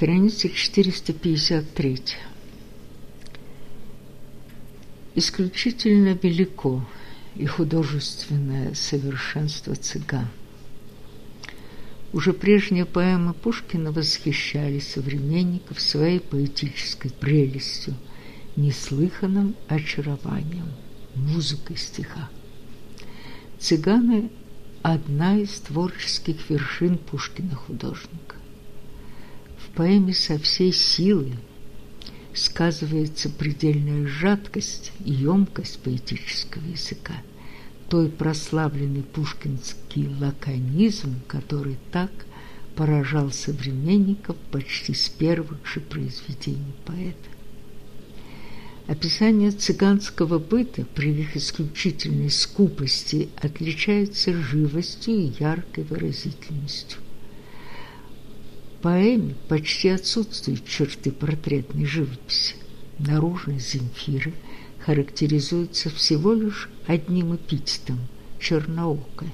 Страница 453. Исключительно велико и художественное совершенство цыган. Уже прежние поэмы Пушкина восхищали современников своей поэтической прелестью, неслыханным очарованием, музыкой стиха. «Цыганы» – одна из творческих вершин Пушкина художника. В поэме со всей силы сказывается предельная жаткость и емкость поэтического языка – той прославленный пушкинский лаконизм, который так поражал современников почти с первых же произведений поэта. Описание цыганского быта при их исключительной скупости отличается живостью и яркой выразительностью. Поэме почти отсутствуют черты портретной живописи. Наружность Земфиры – характеризуется всего лишь одним эпитетом – черноокая.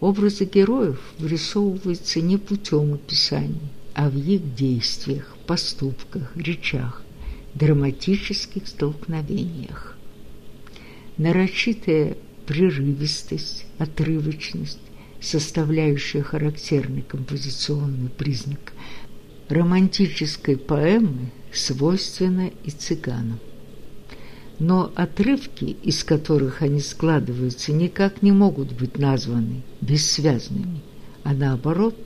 Образы героев вырисовываются не путем описаний, а в их действиях, поступках, речах, драматических столкновениях. Нарочитая прерывистость, отрывочность, составляющая характерный композиционный признак романтической поэмы, свойственна и цыганам но отрывки, из которых они складываются, никак не могут быть названы бессвязными, а наоборот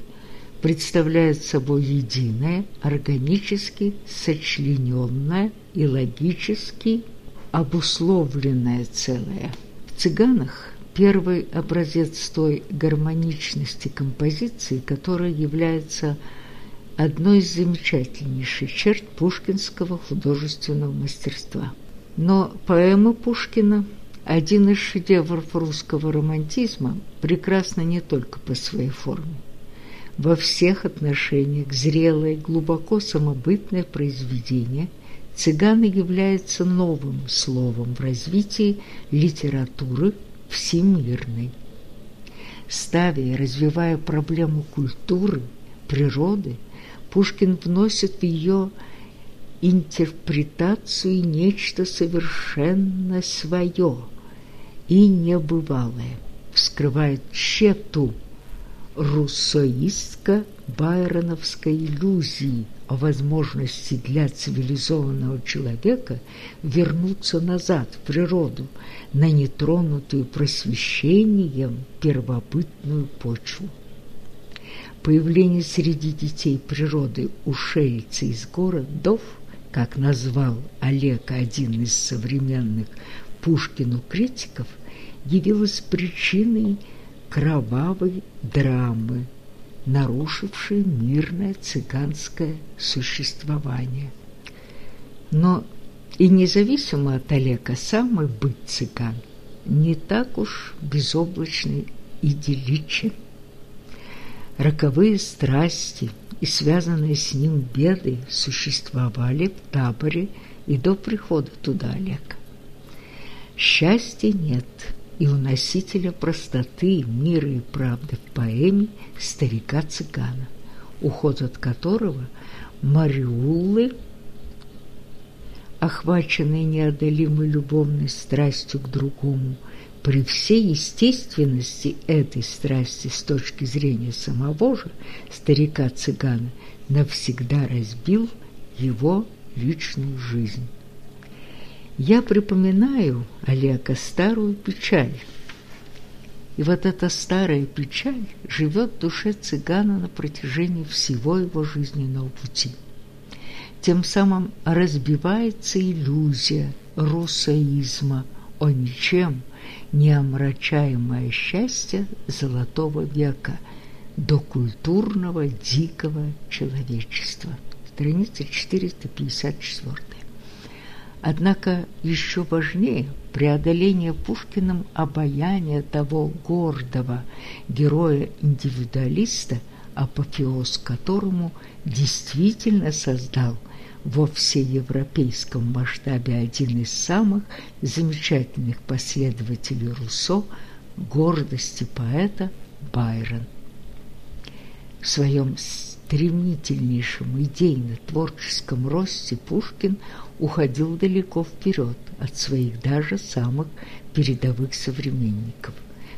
представляют собой единое, органически сочлененное и логически обусловленное целое. В «Цыганах» первый образец той гармоничности композиции, которая является одной из замечательнейших черт пушкинского художественного мастерства – но поэма Пушкина – один из шедевров русского романтизма, прекрасна не только по своей форме. Во всех отношениях зрелое, глубоко самобытное произведение «Цыганы» является новым словом в развитии литературы всемирной. Ставя и развивая проблему культуры, природы, Пушкин вносит в ее интерпретацию нечто совершенно свое и небывалое, вскрывает тщету руссоистско-байроновской иллюзии о возможности для цивилизованного человека вернуться назад в природу, на нетронутую просвещением первобытную почву. Появление среди детей природы ушельца из городов – как назвал Олег один из современных Пушкину критиков, явилась причиной кровавой драмы, нарушившей мирное цыганское существование. Но и независимо от Олега самый быт цыган не так уж безоблачный идилличен. Роковые страсти – и связанные с ним беды существовали в таборе и до прихода туда Олега. Счастья нет и у носителя простоты, мира и правды в поэме старика-цыгана, уход от которого Мариуллы, охваченные неодолимой любовной страстью к другому, при всей естественности этой страсти с точки зрения самого же старика-цыгана навсегда разбил его личную жизнь. Я припоминаю, Олега, старую печаль. И вот эта старая печаль живет в душе цыгана на протяжении всего его жизненного пути. Тем самым разбивается иллюзия русоизма о ничем – неомрачаемое счастье золотого века до культурного дикого человечества. Страница 454. Однако еще важнее преодоление Пушкиным обаяния того гордого героя-индивидуалиста, апофеоз которому действительно создал во всеевропейском масштабе один из самых замечательных последователей Руссо гордости поэта Байрон. В своем стремительнейшем идейно-творческом росте Пушкин уходил далеко вперед от своих даже самых передовых современников.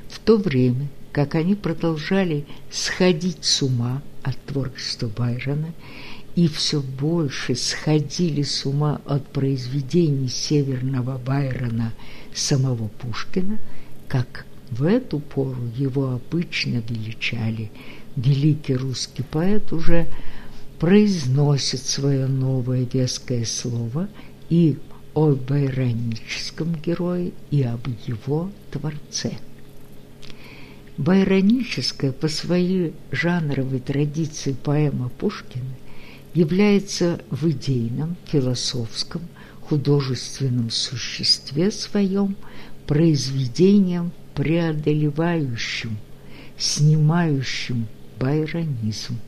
В то время, как они продолжали сходить с ума от творчества Байрона и все больше сходили с ума от произведений северного Байрона самого Пушкина, как в эту пору его обычно величали. Великий русский поэт уже произносит свое новое веское слово и о байроническом герое, и об его творце. Байроническая по своей жанровой традиции поэма Пушкина является в идейном, философском, художественном существе своем произведением преодолевающим, снимающим байронизм.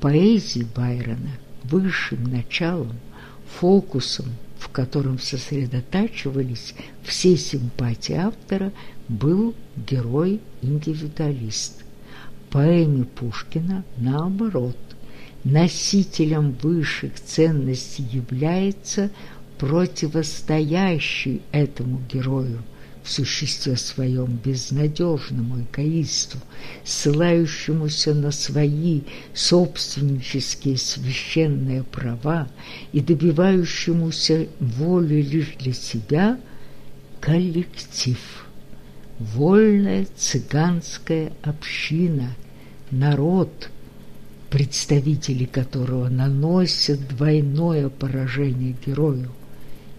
Поэзии Байрона высшим началом, фокусом, в котором сосредотачивались все симпатии автора, был герой-индивидуалист. Поэме Пушкина, наоборот, носителем высших ценностей является противостоящий этому герою – в существе своем безнадежному эгоисту, ссылающемуся на свои собственнические священные права и добивающемуся воли лишь для себя, коллектив, вольная цыганская община, народ, представители которого наносят двойное поражение герою.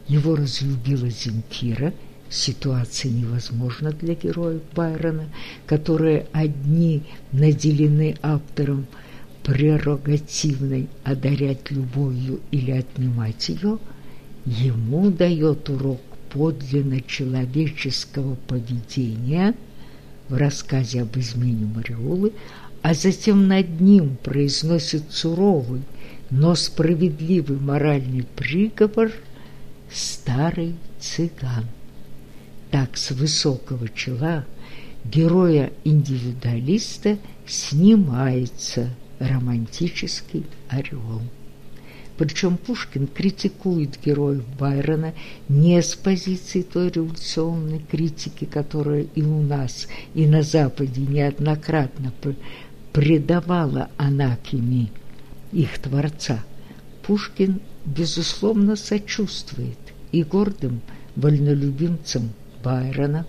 Его разлюбила Земфира – ситуация невозможна для героев Байрона, которые одни наделены автором прерогативной одарять любовью или отнимать ее, ему дает урок подлинно человеческого поведения в рассказе об измене Мариолы, а затем над ним произносит суровый, но справедливый моральный приговор старый цыган. Так с высокого чела героя-индивидуалиста снимается романтический ореол. Причем Пушкин критикует героев Байрона не с позиции той революционной критики, которая и у нас, и на Западе неоднократно предавала анакими их творца. Пушкин, безусловно, сочувствует и гордым вольнолюбимцам Байрона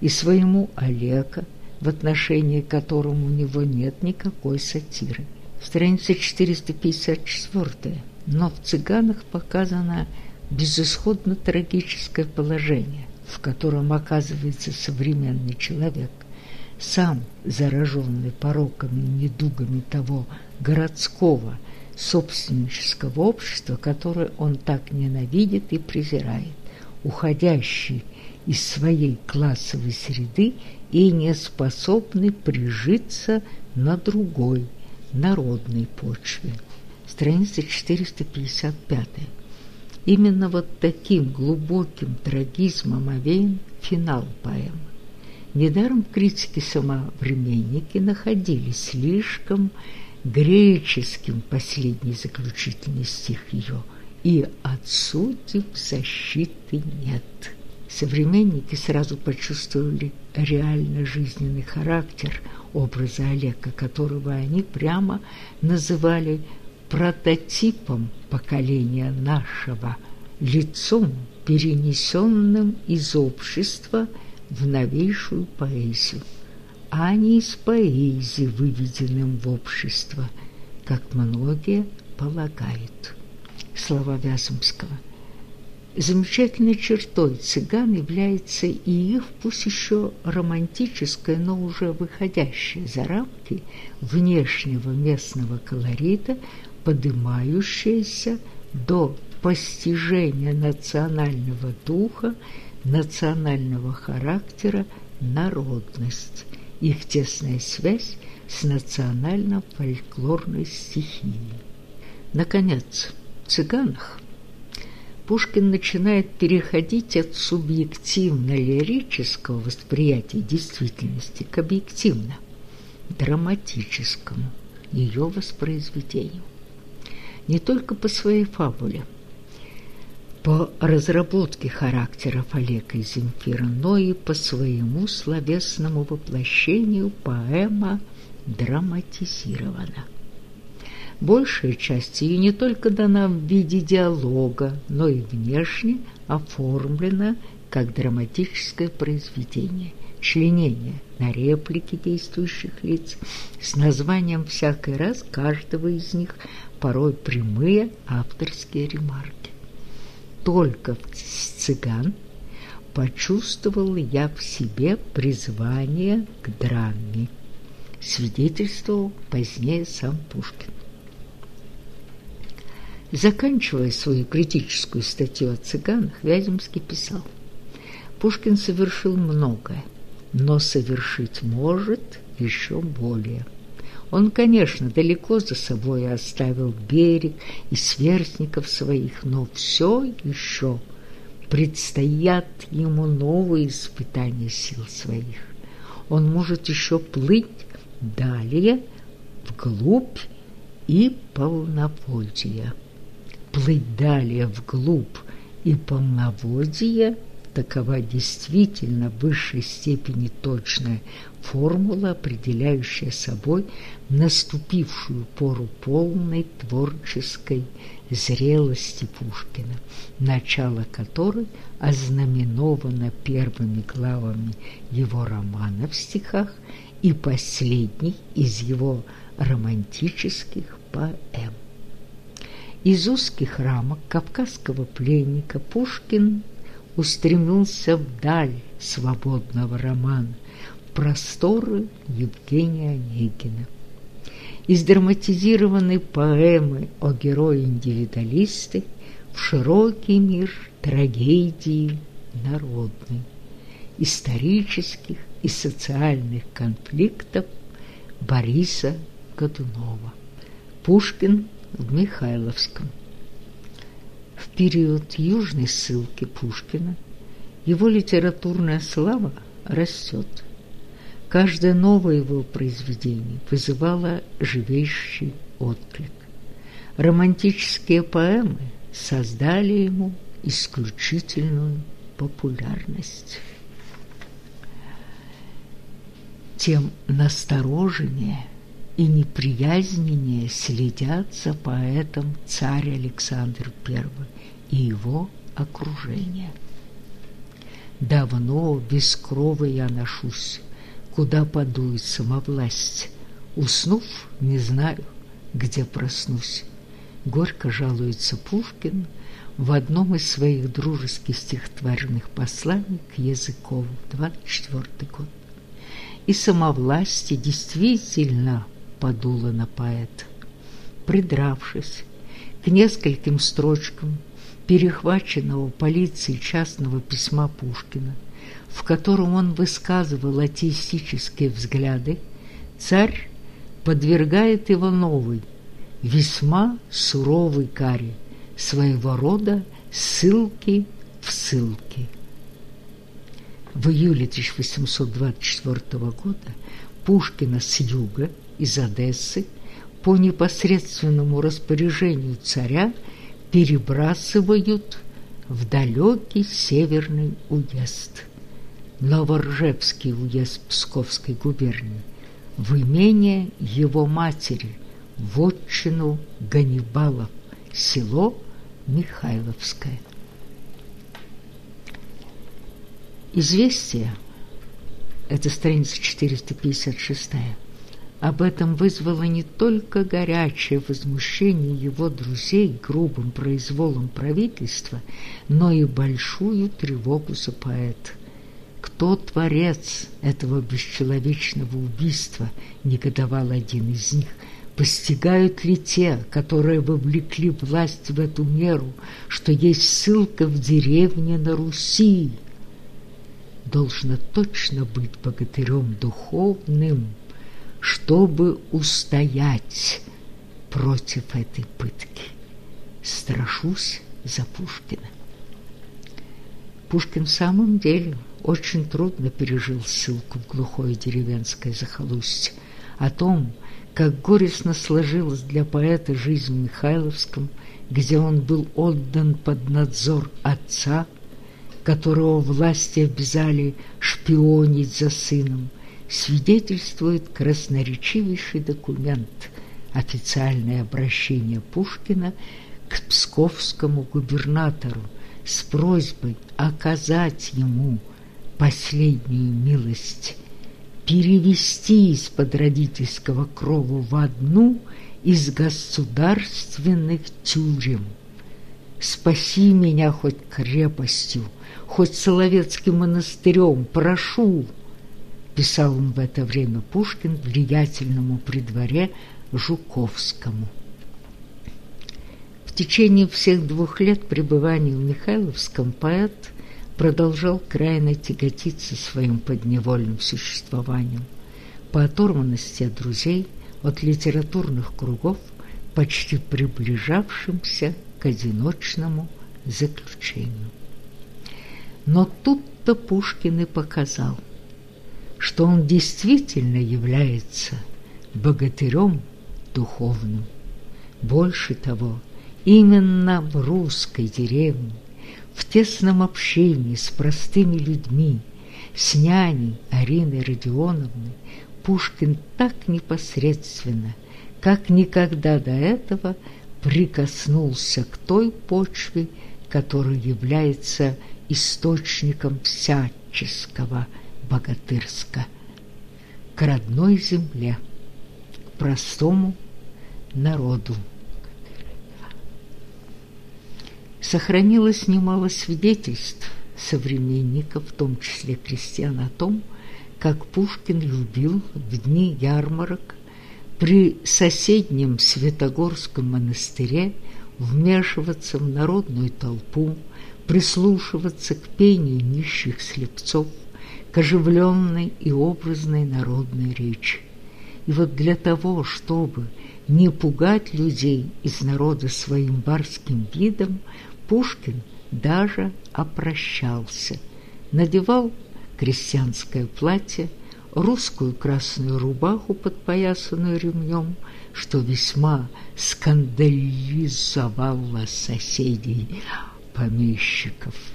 и своему Олега, в отношении которому у него нет никакой сатиры. Страница 454. Но в «Цыганах» показано безысходно трагическое положение, в котором оказывается современный человек, сам зараженный пороками и недугами того городского собственнического общества, которое он так ненавидит и презирает, уходящий из своей классовой среды и не способны прижиться на другой народной почве. Страница 455. Именно вот таким глубоким трагизмом овеян финал поэмы. Недаром в критике самовременники находили слишком греческим последний заключительный стих ее «И от судеб защиты нет». Современники сразу почувствовали реально жизненный характер образа Олега, которого они прямо называли прототипом поколения нашего, лицом, перенесенным из общества в новейшую поэзию, а не из поэзии, выведенным в общество, как многие полагают. Слова Вяземского – Замечательной чертой цыган является и их, пусть еще романтическое, но уже выходящее за рамки внешнего местного колорита, поднимающееся до постижения национального духа, национального характера, народность, их тесная связь с национально-фольклорной стихией. Наконец, в цыганах Пушкин начинает переходить от субъективно-лирического восприятия действительности к объективно-драматическому. ее воспроизведению. Не только по своей фабуле, по разработке характеров Олега и Земфира, но и по своему словесному воплощению поэма драматизирована. Большая часть ее не только дана в виде диалога, но и внешне оформлена как драматическое произведение, членение на реплики действующих лиц с названием всякий раз каждого из них, порой прямые авторские ремарки. Только в «Цыган» почувствовал я в себе призвание к драме, свидетельствовал позднее сам Пушкин. Заканчивая свою критическую статью о цыганах, Вяземский писал, «Пушкин совершил многое, но совершить может еще более. Он, конечно, далеко за собой оставил берег и сверстников своих, но все еще предстоят ему новые испытания сил своих. Он может еще плыть далее вглубь и полноводья плыть далее вглубь и полноводье, такова действительно в высшей степени точная формула, определяющая собой наступившую пору полной творческой зрелости Пушкина, начало которой ознаменовано первыми главами его романа в стихах и последней из его романтических поэм. Из узких рамок кавказского пленника Пушкин устремился вдаль свободного романа, просторы Евгения Онегина. Из драматизированной поэмы о герое-индивидуалисте в широкий мир трагедии народной, исторических и социальных конфликтов Бориса Годунова. Пушкин в Михайловском. В период южной ссылки Пушкина его литературная слава растет. Каждое новое его произведение вызывало живейший отклик. Романтические поэмы создали ему исключительную популярность. Тем настороженнее – и неприязненнее следят за поэтом царь Александр I и его окружение. Давно без крови я ношусь, куда подует самовласть. Уснув, не знаю, где проснусь. Горько жалуется Пушкин в одном из своих дружеских стихотворных посланий к Языкову, 24 год. И самовластие действительно подула на поэта. Придравшись к нескольким строчкам перехваченного полицией частного письма Пушкина, в котором он высказывал атеистические взгляды, царь подвергает его новой, весьма суровой каре, своего рода ссылки в ссылки. В июле 1824 года Пушкина с юга из Одессы по непосредственному распоряжению царя перебрасывают в далекий северный уезд, Новоржевский уезд Псковской губернии, в имение его матери, в отчину Ганнибалов, село Михайловское. Известие, это страница 456 об этом вызвало не только горячее возмущение его друзей грубым произволом правительства, но и большую тревогу за поэта. Кто творец этого бесчеловечного убийства, негодовал один из них, постигают ли те, которые вовлекли власть в эту меру, что есть ссылка в деревне на Руси? Должно точно быть богатырем духовным, чтобы устоять против этой пытки. Страшусь за Пушкина. Пушкин в самом деле очень трудно пережил ссылку в глухое деревенское захолустье. О том, как горестно сложилась для поэта жизнь в Михайловском, где он был отдан под надзор отца, которого власти обязали шпионить за сыном, свидетельствует красноречивейший документ – официальное обращение Пушкина к псковскому губернатору с просьбой оказать ему последнюю милость перевести из-под родительского крова в одну из государственных тюрем. Спаси меня хоть крепостью, хоть Соловецким монастырем, прошу, писал он в это время Пушкин влиятельному при дворе Жуковскому. В течение всех двух лет пребывания в Михайловском поэт продолжал крайне тяготиться своим подневольным существованием, по оторванности от друзей, от литературных кругов, почти приближавшимся к одиночному заключению. Но тут-то Пушкин и показал, что он действительно является богатырем духовным. Больше того, именно в русской деревне в тесном общении с простыми людьми, с няней Ариной Родионовной, Пушкин так непосредственно, как никогда до этого прикоснулся к той почве, которая является источником всяческого богатырска, к родной земле, к простому народу. Сохранилось немало свидетельств современников, в том числе крестьян, о том, как Пушкин любил в дни ярмарок при соседнем Святогорском монастыре вмешиваться в народную толпу, прислушиваться к пению нищих слепцов, к оживленной и образной народной речи. И вот для того, чтобы не пугать людей из народа своим барским видом, Пушкин даже опрощался, надевал крестьянское платье, русскую красную рубаху, подпоясанную ремнем, что весьма скандализовало соседей помещиков.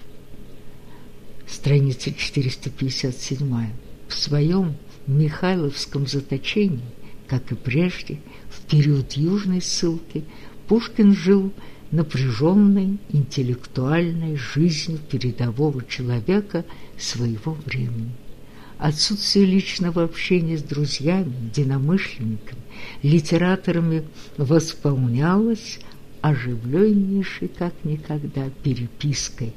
Страница 457. В своем Михайловском заточении, как и прежде, в период южной ссылки, Пушкин жил напряженной интеллектуальной жизнью передового человека своего времени. Отсутствие личного общения с друзьями, единомышленниками, литераторами восполнялось оживленнейшей, как никогда, перепиской,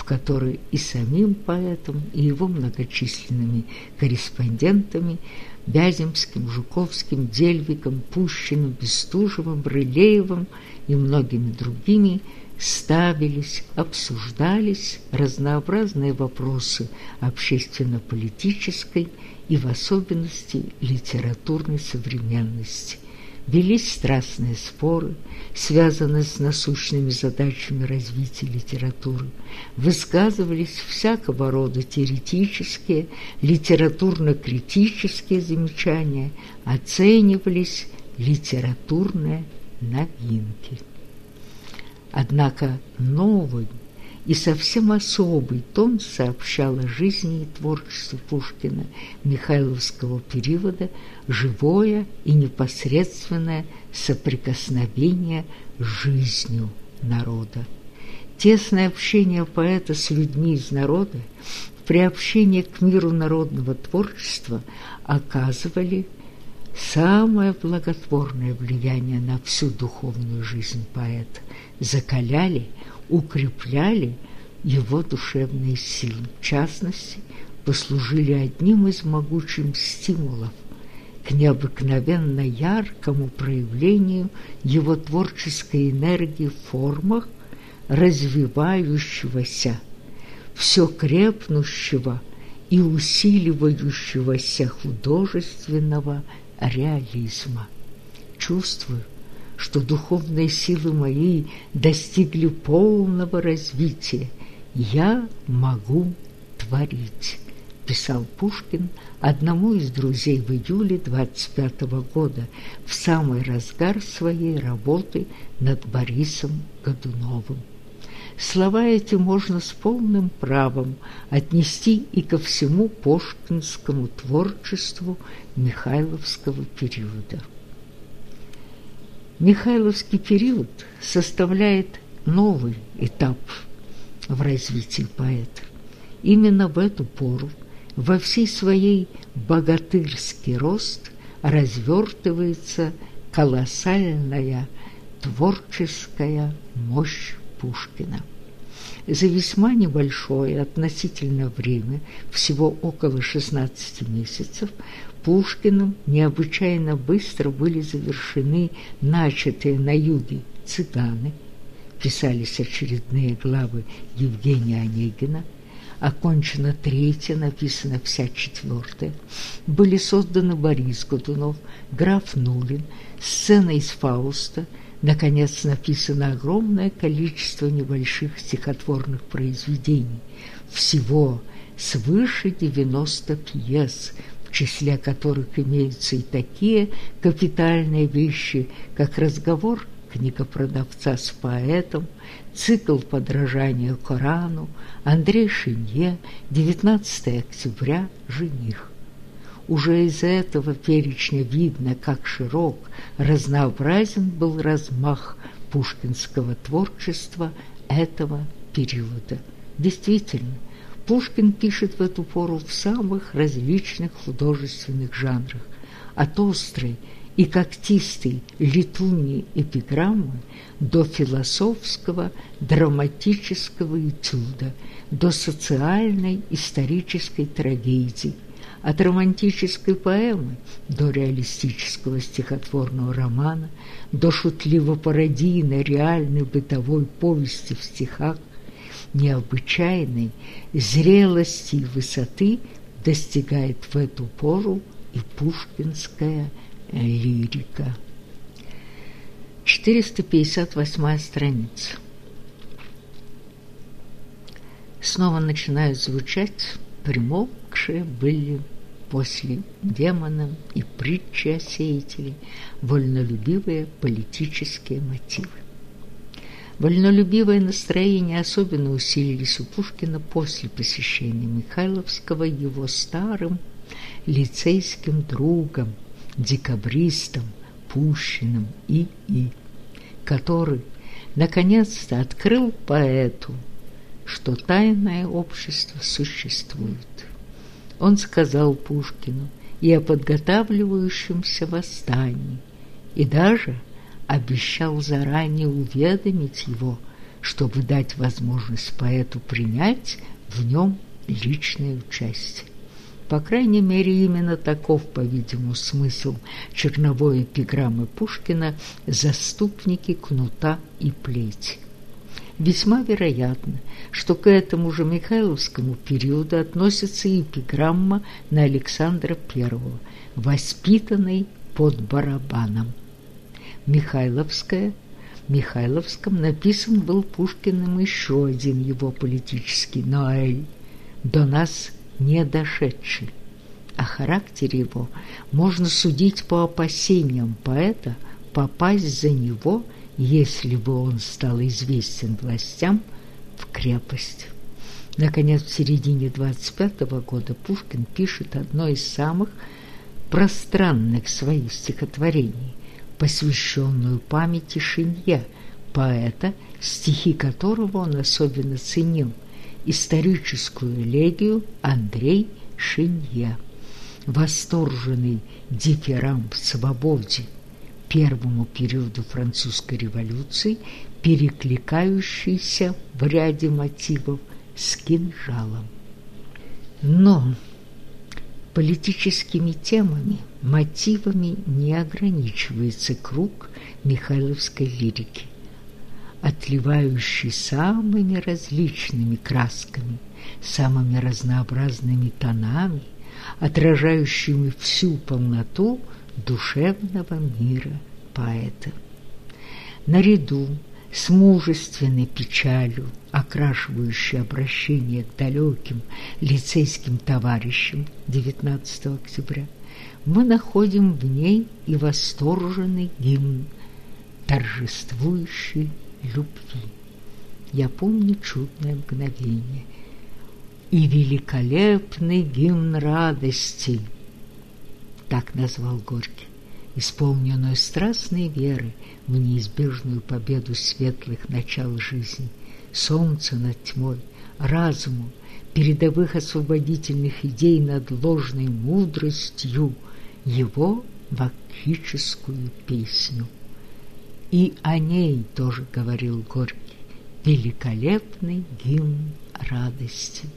в которой и самим поэтом, и его многочисленными корреспондентами Вяземским, Жуковским, Дельвиком, Пущиным, Бестужевым, Рылеевым и многими другими ставились, обсуждались разнообразные вопросы общественно-политической и в особенности литературной современности – велись страстные споры, связанные с насущными задачами развития литературы, высказывались всякого рода теоретические, литературно-критические замечания, оценивались литературные новинки. Однако новый и совсем особый тон сообщал о жизни и творчестве Пушкина Михайловского периода живое и непосредственное соприкосновение с жизнью народа. Тесное общение поэта с людьми из народа, приобщение к миру народного творчества оказывали самое благотворное влияние на всю духовную жизнь поэта, закаляли, укрепляли его душевные силы, в частности, послужили одним из могучих стимулов к необыкновенно яркому проявлению его творческой энергии в формах развивающегося, все крепнущего и усиливающегося художественного реализма. Чувствую, что духовные силы мои достигли полного развития. Я могу творить писал Пушкин одному из друзей в июле 25 года в самый разгар своей работы над Борисом Годуновым. Слова эти можно с полным правом отнести и ко всему пушкинскому творчеству Михайловского периода. Михайловский период составляет новый этап в развитии поэта. Именно в эту пору во всей своей богатырский рост развертывается колоссальная творческая мощь Пушкина. За весьма небольшое относительно время, всего около 16 месяцев, Пушкиным необычайно быстро были завершены начатые на юге цыганы, писались очередные главы Евгения Онегина, окончена третья, написана вся четвертая. Были созданы Борис Годунов, граф Нулин, сцена из Фауста, наконец написано огромное количество небольших стихотворных произведений, всего свыше 90 пьес, в числе которых имеются и такие капитальные вещи, как разговор книга продавца с поэтом, цикл подражания Корану, Андрей Шинье, 19 октября, жених. Уже из этого перечня видно, как широк, разнообразен был размах пушкинского творчества этого периода. Действительно, Пушкин пишет в эту пору в самых различных художественных жанрах, от острой и когтистой летуньи эпиграммы до философского драматического этюда, до социальной исторической трагедии, от романтической поэмы до реалистического стихотворного романа, до шутливо-пародийной реальной бытовой повести в стихах, необычайной зрелости и высоты достигает в эту пору и пушкинская лирика. 458 страница. Снова начинают звучать примолкшие были после демона и притчи о вольнолюбивые политические мотивы. Вольнолюбивое настроение особенно усилились у Пушкина после посещения Михайловского его старым лицейским другом, декабристом Пущиным И.И., который наконец-то открыл поэту, что тайное общество существует. Он сказал Пушкину и о подготавливающемся восстании, и даже обещал заранее уведомить его, чтобы дать возможность поэту принять в нем личное участие. По крайней мере, именно таков, по-видимому, смысл черновой эпиграммы Пушкина «Заступники кнута и плети». Весьма вероятно, что к этому же Михайловскому периоду относится и эпиграмма на Александра I, воспитанный под барабаном. Михайловская Михайловском написан был Пушкиным еще один его политический Ноэль «До нас не дошедший. О характере его можно судить по опасениям поэта попасть за него, если бы он стал известен властям, в крепость. Наконец, в середине 25 -го года Пушкин пишет одно из самых пространных своих стихотворений, посвященную памяти Шинья, поэта, стихи которого он особенно ценил – историческую элегию Андрей Шинья. Восторженный дифирамб свободе первому периоду французской революции, перекликающийся в ряде мотивов с кинжалом. Но политическими темами, мотивами не ограничивается круг Михайловской лирики отливающий самыми различными красками, самыми разнообразными тонами, отражающими всю полноту душевного мира поэта. Наряду с мужественной печалью, окрашивающей обращение к далеким лицейским товарищам 19 октября, мы находим в ней и восторженный гимн торжествующей любви. Я помню чудное мгновение и великолепный гимн радости, так назвал Горький, исполненную страстной веры в неизбежную победу светлых начал жизни, солнца над тьмой, разуму, передовых освободительных идей над ложной мудростью, его вакхическую песню. И о ней тоже говорил Горький, великолепный гимн радости.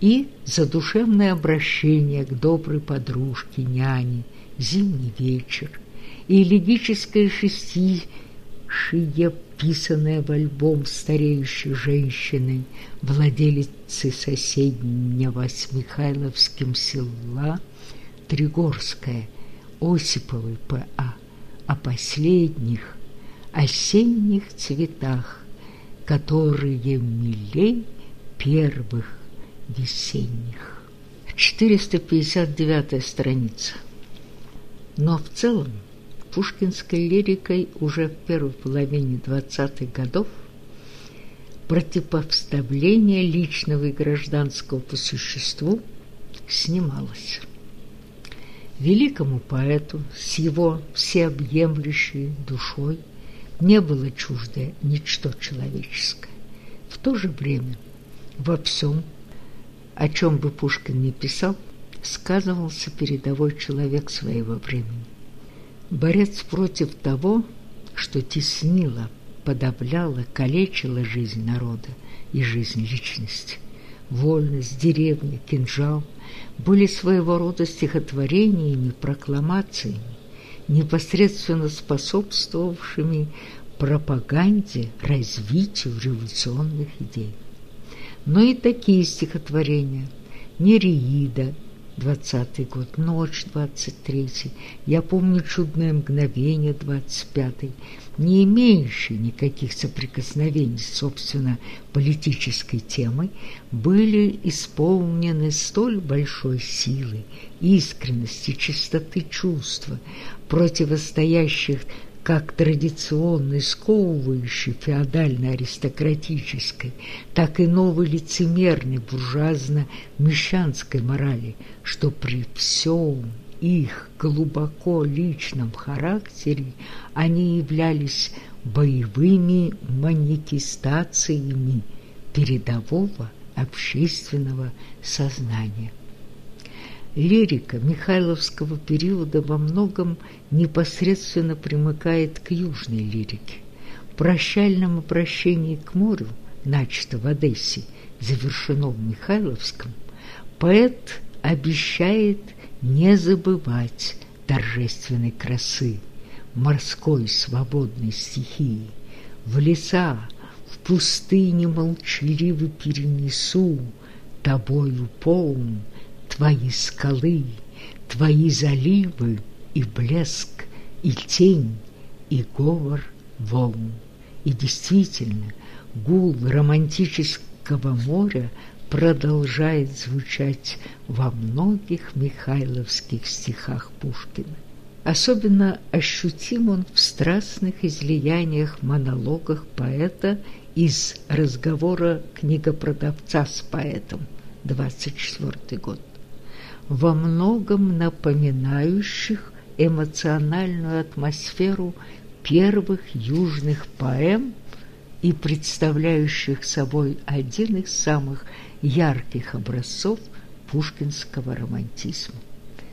И задушевное обращение к доброй подружке, няне, зимний вечер, и элегическое шестишие, писанное в альбом стареющей женщины, владелицы соседнего с Михайловским села Тригорская, Осиповой П.А., о последних осенних цветах, которые милей первых весенних. 459 страница. Но в целом пушкинской лирикой уже в первой половине 20-х годов противопоставление личного и гражданского по существу снималось. Великому поэту с его всеобъемлющей душой не было чуждое ничто человеческое. В то же время во всем, о чем бы Пушкин ни писал, сказывался передовой человек своего времени. Борец против того, что теснило, подавляло, калечило жизнь народа и жизнь личности. Вольность, деревня, кинжал были своего рода стихотворениями, прокламациями, непосредственно способствовавшими пропаганде, развитию революционных идей. Но и такие стихотворения. Нереида, двадцатый год, ночь двадцать третий, я помню чудное мгновение двадцать пятый, не имеющие никаких соприкосновений с, собственно, политической темой, были исполнены столь большой силы, искренности, чистоты чувства, противостоящих как традиционной, сковывающей феодально-аристократической, так и новой лицемерной буржуазно-мещанской морали, что при всем их глубоко личном характере они являлись боевыми манифестациями передового общественного сознания. Лирика Михайловского периода во многом непосредственно примыкает к южной лирике. В прощальном обращении к морю, начато в Одессе, завершено в Михайловском, поэт обещает не забывать торжественной красы, морской свободной стихии. В леса, в пустыне молчаливо перенесу тобою полн твои скалы, твои заливы и блеск, и тень, и говор волн. И действительно, гул романтического моря продолжает звучать во многих михайловских стихах Пушкина. Особенно ощутим он в страстных излияниях монологах поэта из разговора книгопродавца с поэтом, 24 год во многом напоминающих эмоциональную атмосферу первых южных поэм и представляющих собой один из самых ярких образцов пушкинского романтизма.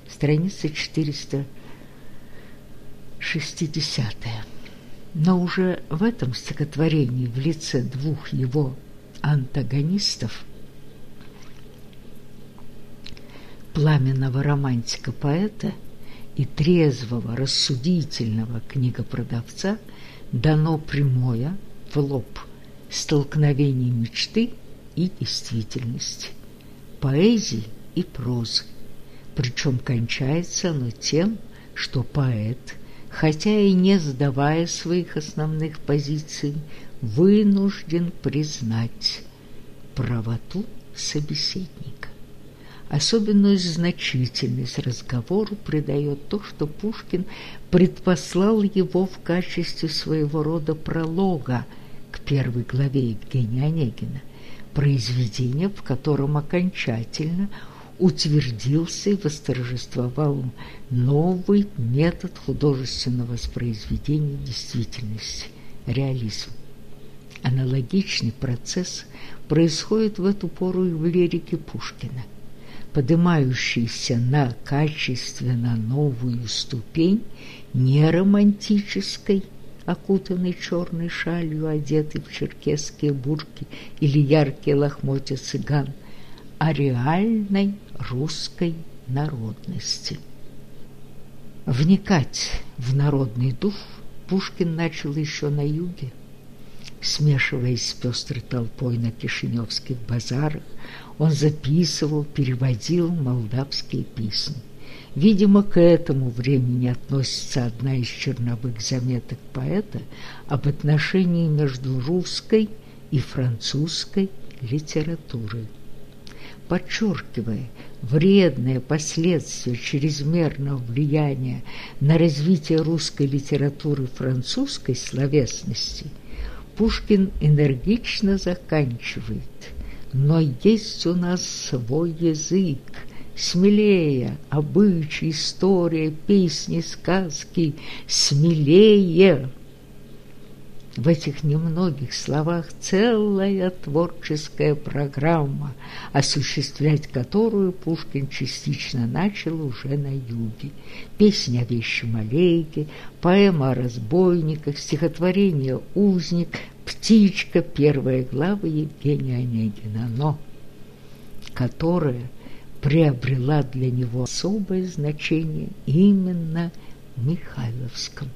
Страница 460. Но уже в этом стихотворении в лице двух его антагонистов пламенного романтика-поэта и трезвого, рассудительного книгопродавца дано прямое, в лоб, столкновение мечты и действительности, поэзии и прозы. Причем кончается оно тем, что поэт, хотя и не сдавая своих основных позиций, вынужден признать правоту собеседника. Особенную значительность разговору придает то, что Пушкин предпослал его в качестве своего рода пролога к первой главе Евгения Онегина, произведение, в котором окончательно утвердился и восторжествовал новый метод художественного воспроизведения действительности – реализм. Аналогичный процесс происходит в эту пору и в лирике Пушкина – поднимающийся на качественно новую ступень не романтической, окутанный черной шалью, одетый в черкесские бурки или яркие лохмотья цыган, а реальной русской народности. Вникать в народный дух Пушкин начал еще на юге, смешиваясь с пестрой толпой на кишиневских базарах, он записывал, переводил молдавские песни. Видимо, к этому времени относится одна из черновых заметок поэта об отношении между русской и французской литературой. Подчеркивая вредные последствия чрезмерного влияния на развитие русской литературы французской словесности, Пушкин энергично заканчивает – но есть у нас свой язык, смелее, обычай, история, песни, сказки, смелее. В этих немногих словах целая творческая программа, осуществлять которую Пушкин частично начал уже на юге. Песня о вещи Малейке, поэма о разбойниках, стихотворение «Узник», «Птичка» первая глава Евгения Онегина, но которая приобрела для него особое значение именно в Михайловском.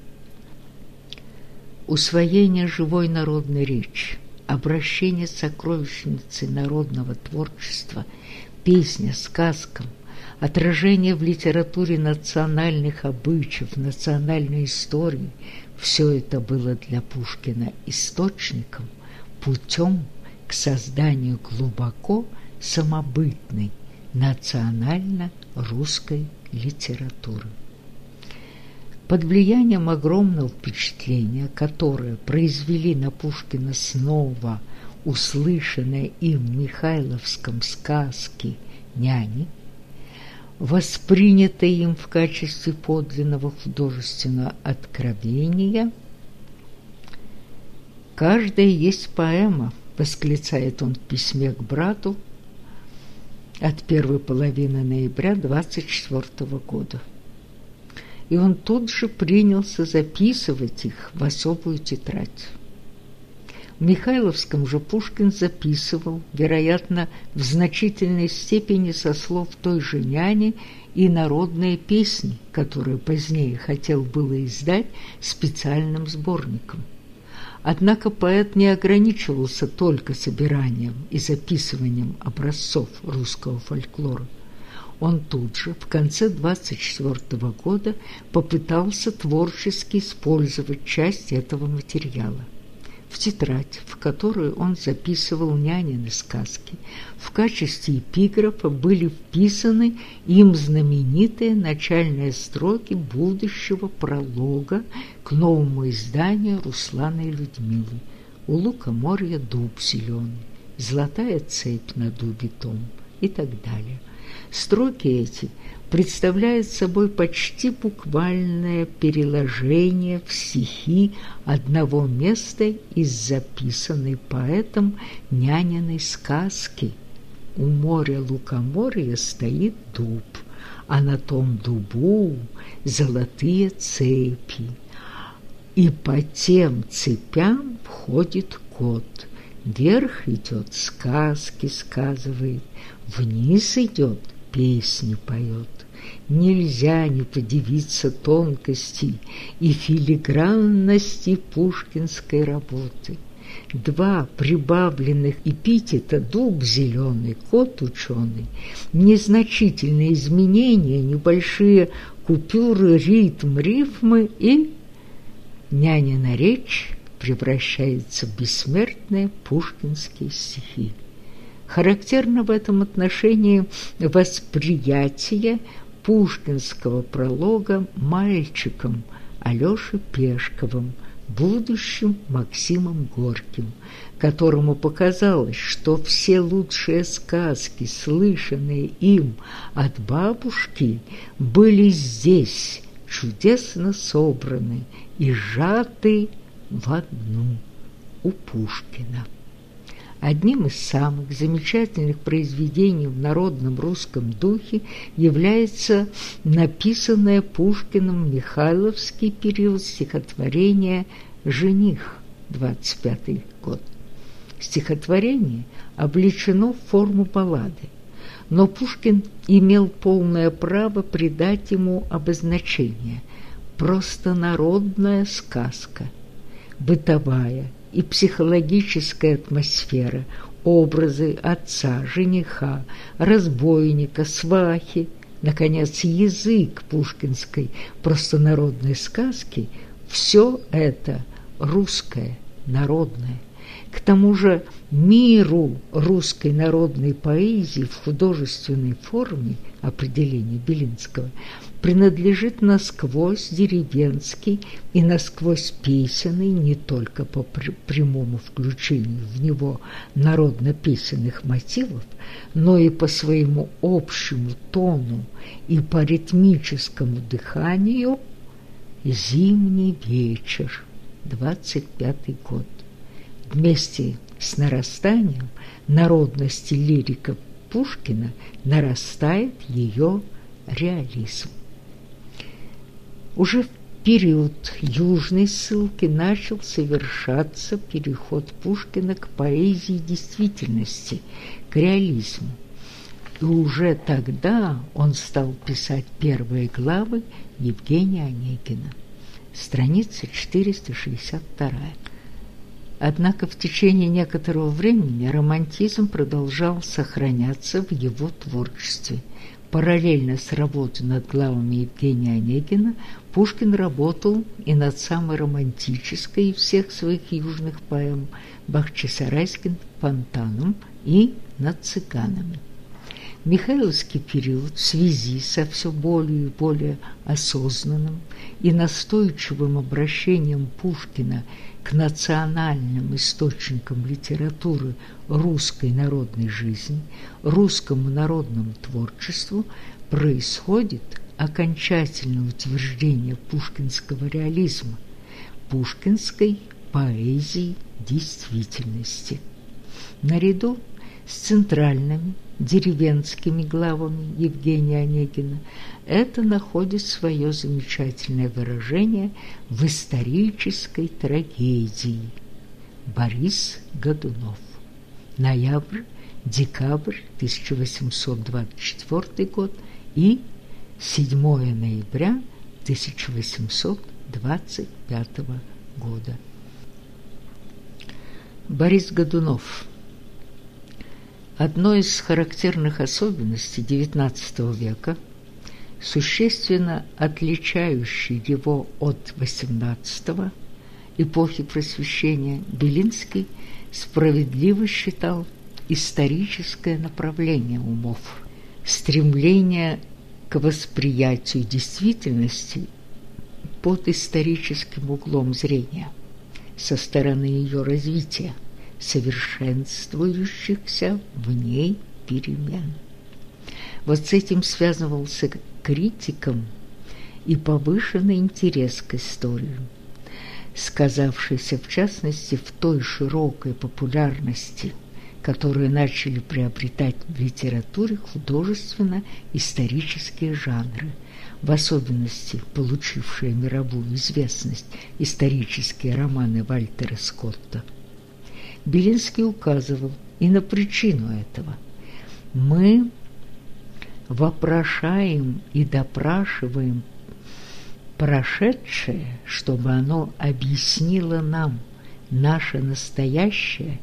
Усвоение живой народной речи, обращение сокровищницы народного творчества, песня, сказкам, отражение в литературе национальных обычаев, национальной истории – все это было для Пушкина источником, путем к созданию глубоко самобытной национально-русской литературы. Под влиянием огромного впечатления, которое произвели на Пушкина снова услышанные им в Михайловском сказки «Няни», воспринято им в качестве подлинного художественного откровения. «Каждая есть поэма», — восклицает он в письме к брату от первой половины ноября 24 года. И он тут же принялся записывать их в особую тетрадь. В Михайловском же Пушкин записывал, вероятно, в значительной степени со слов той же няни и народные песни, которые позднее хотел было издать специальным сборником. Однако поэт не ограничивался только собиранием и записыванием образцов русского фольклора. Он тут же, в конце 24 года, попытался творчески использовать часть этого материала в тетрадь, в которую он записывал нянины сказки. В качестве эпиграфа были вписаны им знаменитые начальные строки будущего пролога к новому изданию Руслана и Людмилы. У лука-морья дуб зеленый, золотая цепь на дубе том и так далее. Строки эти представляет собой почти буквальное переложение в стихи одного места из записанной поэтом няниной сказки. У моря лукоморья стоит дуб, а на том дубу золотые цепи, и по тем цепям входит кот. Вверх идет сказки сказывает, вниз идет песни поет нельзя не подивиться тонкости и филигранности пушкинской работы. два прибавленных эпитета «дуб зеленый», «кот ученый», незначительные изменения, небольшие купюры, ритм, рифмы и «нянина речь» превращается в бессмертные пушкинские стихи. Характерно в этом отношении восприятие пушкинского пролога мальчиком Алёшей Пешковым, будущим Максимом Горьким, которому показалось, что все лучшие сказки, слышанные им от бабушки, были здесь чудесно собраны и сжаты в одну у Пушкина. Одним из самых замечательных произведений в народном русском духе является написанное Пушкиным Михайловский период стихотворения «Жених» 25 год. Стихотворение облечено в форму баллады, но Пушкин имел полное право придать ему обозначение «просто народная сказка», «бытовая», и психологическая атмосфера, образы отца, жениха, разбойника, свахи, наконец, язык пушкинской простонародной сказки – все это русское, народное. К тому же миру русской народной поэзии в художественной форме определения Белинского принадлежит насквозь деревенский и насквозь песенный не только по прямому включению в него народно-песенных мотивов, но и по своему общему тону и по ритмическому дыханию «Зимний вечер», 25 год. Вместе с нарастанием народности лирика Пушкина нарастает ее реализм. Уже в период южной ссылки начал совершаться переход Пушкина к поэзии действительности, к реализму. И уже тогда он стал писать первые главы Евгения Онегина. Страница 462. Однако в течение некоторого времени романтизм продолжал сохраняться в его творчестве – Параллельно с работой над главами Евгения Онегина Пушкин работал и над самой романтической из всех своих южных поэм Бахчисарайским фонтаном и над цыганами. Михайловский период в связи со все более и более осознанным и настойчивым обращением Пушкина к национальным источникам литературы русской народной жизни, русскому народному творчеству происходит окончательное утверждение пушкинского реализма, пушкинской поэзии действительности. Наряду с центральными деревенскими главами Евгения Онегина, это находит свое замечательное выражение в исторической трагедии Борис Годунов. Ноябрь-декабрь 1824 год и 7 ноября 1825 года. Борис Годунов – Одной из характерных особенностей XIX века, существенно отличающей его от XVIII эпохи Просвещения, Белинский справедливо считал историческое направление умов, стремление к восприятию действительности под историческим углом зрения со стороны ее развития – совершенствующихся в ней перемен. Вот с этим связывался критиком и повышенный интерес к истории, сказавшийся в частности в той широкой популярности, которую начали приобретать в литературе художественно-исторические жанры, в особенности получившие мировую известность исторические романы Вальтера Скотта – Белинский указывал и на причину этого. Мы вопрошаем и допрашиваем прошедшее, чтобы оно объяснило нам наше настоящее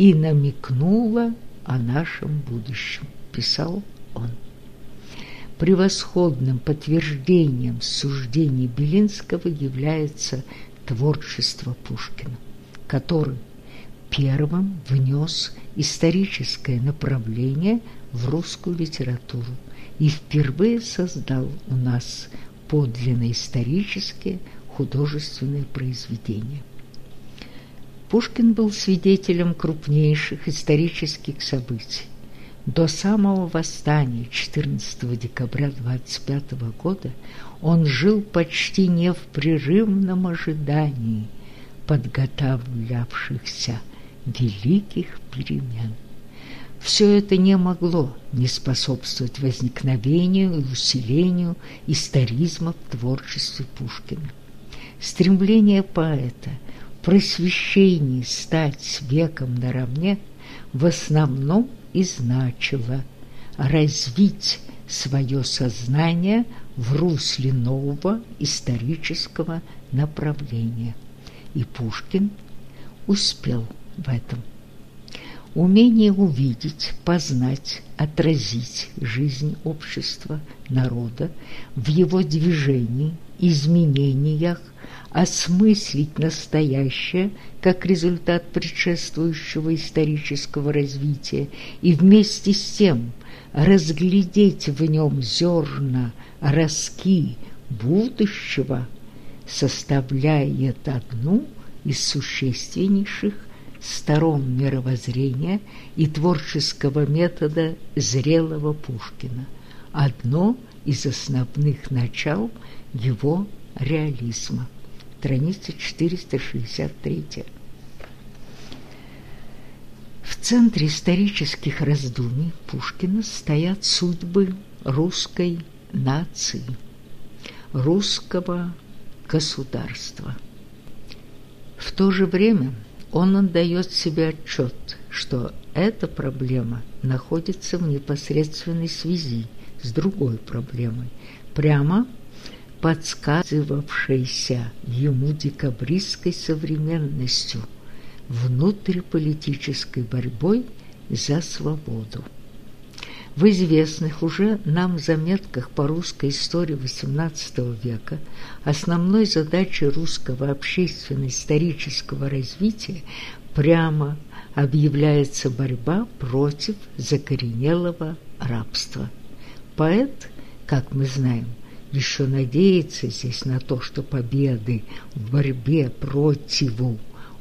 и намекнуло о нашем будущем, писал он. Превосходным подтверждением суждений Белинского является творчество Пушкина, который первым внес историческое направление в русскую литературу и впервые создал у нас подлинно исторические художественные произведения. Пушкин был свидетелем крупнейших исторических событий. До самого восстания 14 декабря 25 года он жил почти не в прерывном ожидании подготавливавшихся великих перемен. Все это не могло не способствовать возникновению и усилению историзма в творчестве Пушкина. Стремление поэта просвещении стать веком наравне в основном и значило развить свое сознание в русле нового исторического направления. И Пушкин успел в этом. Умение увидеть, познать, отразить жизнь общества, народа в его движении, изменениях, осмыслить настоящее как результат предшествующего исторического развития и вместе с тем разглядеть в нем зерна, ростки будущего, составляет одну из существеннейших сторон мировоззрения и творческого метода зрелого Пушкина, одно из основных начал его реализма. Страница 463. В центре исторических раздумий Пушкина стоят судьбы русской нации, русского государства. В то же время он отдает себе отчет, что эта проблема находится в непосредственной связи с другой проблемой, прямо подсказывавшейся ему декабристской современностью, внутриполитической борьбой за свободу. В известных уже нам заметках по русской истории XVIII века основной задачей русского общественно-исторического развития прямо объявляется борьба против закоренелого рабства. Поэт, как мы знаем, еще надеется здесь на то, что победы в борьбе против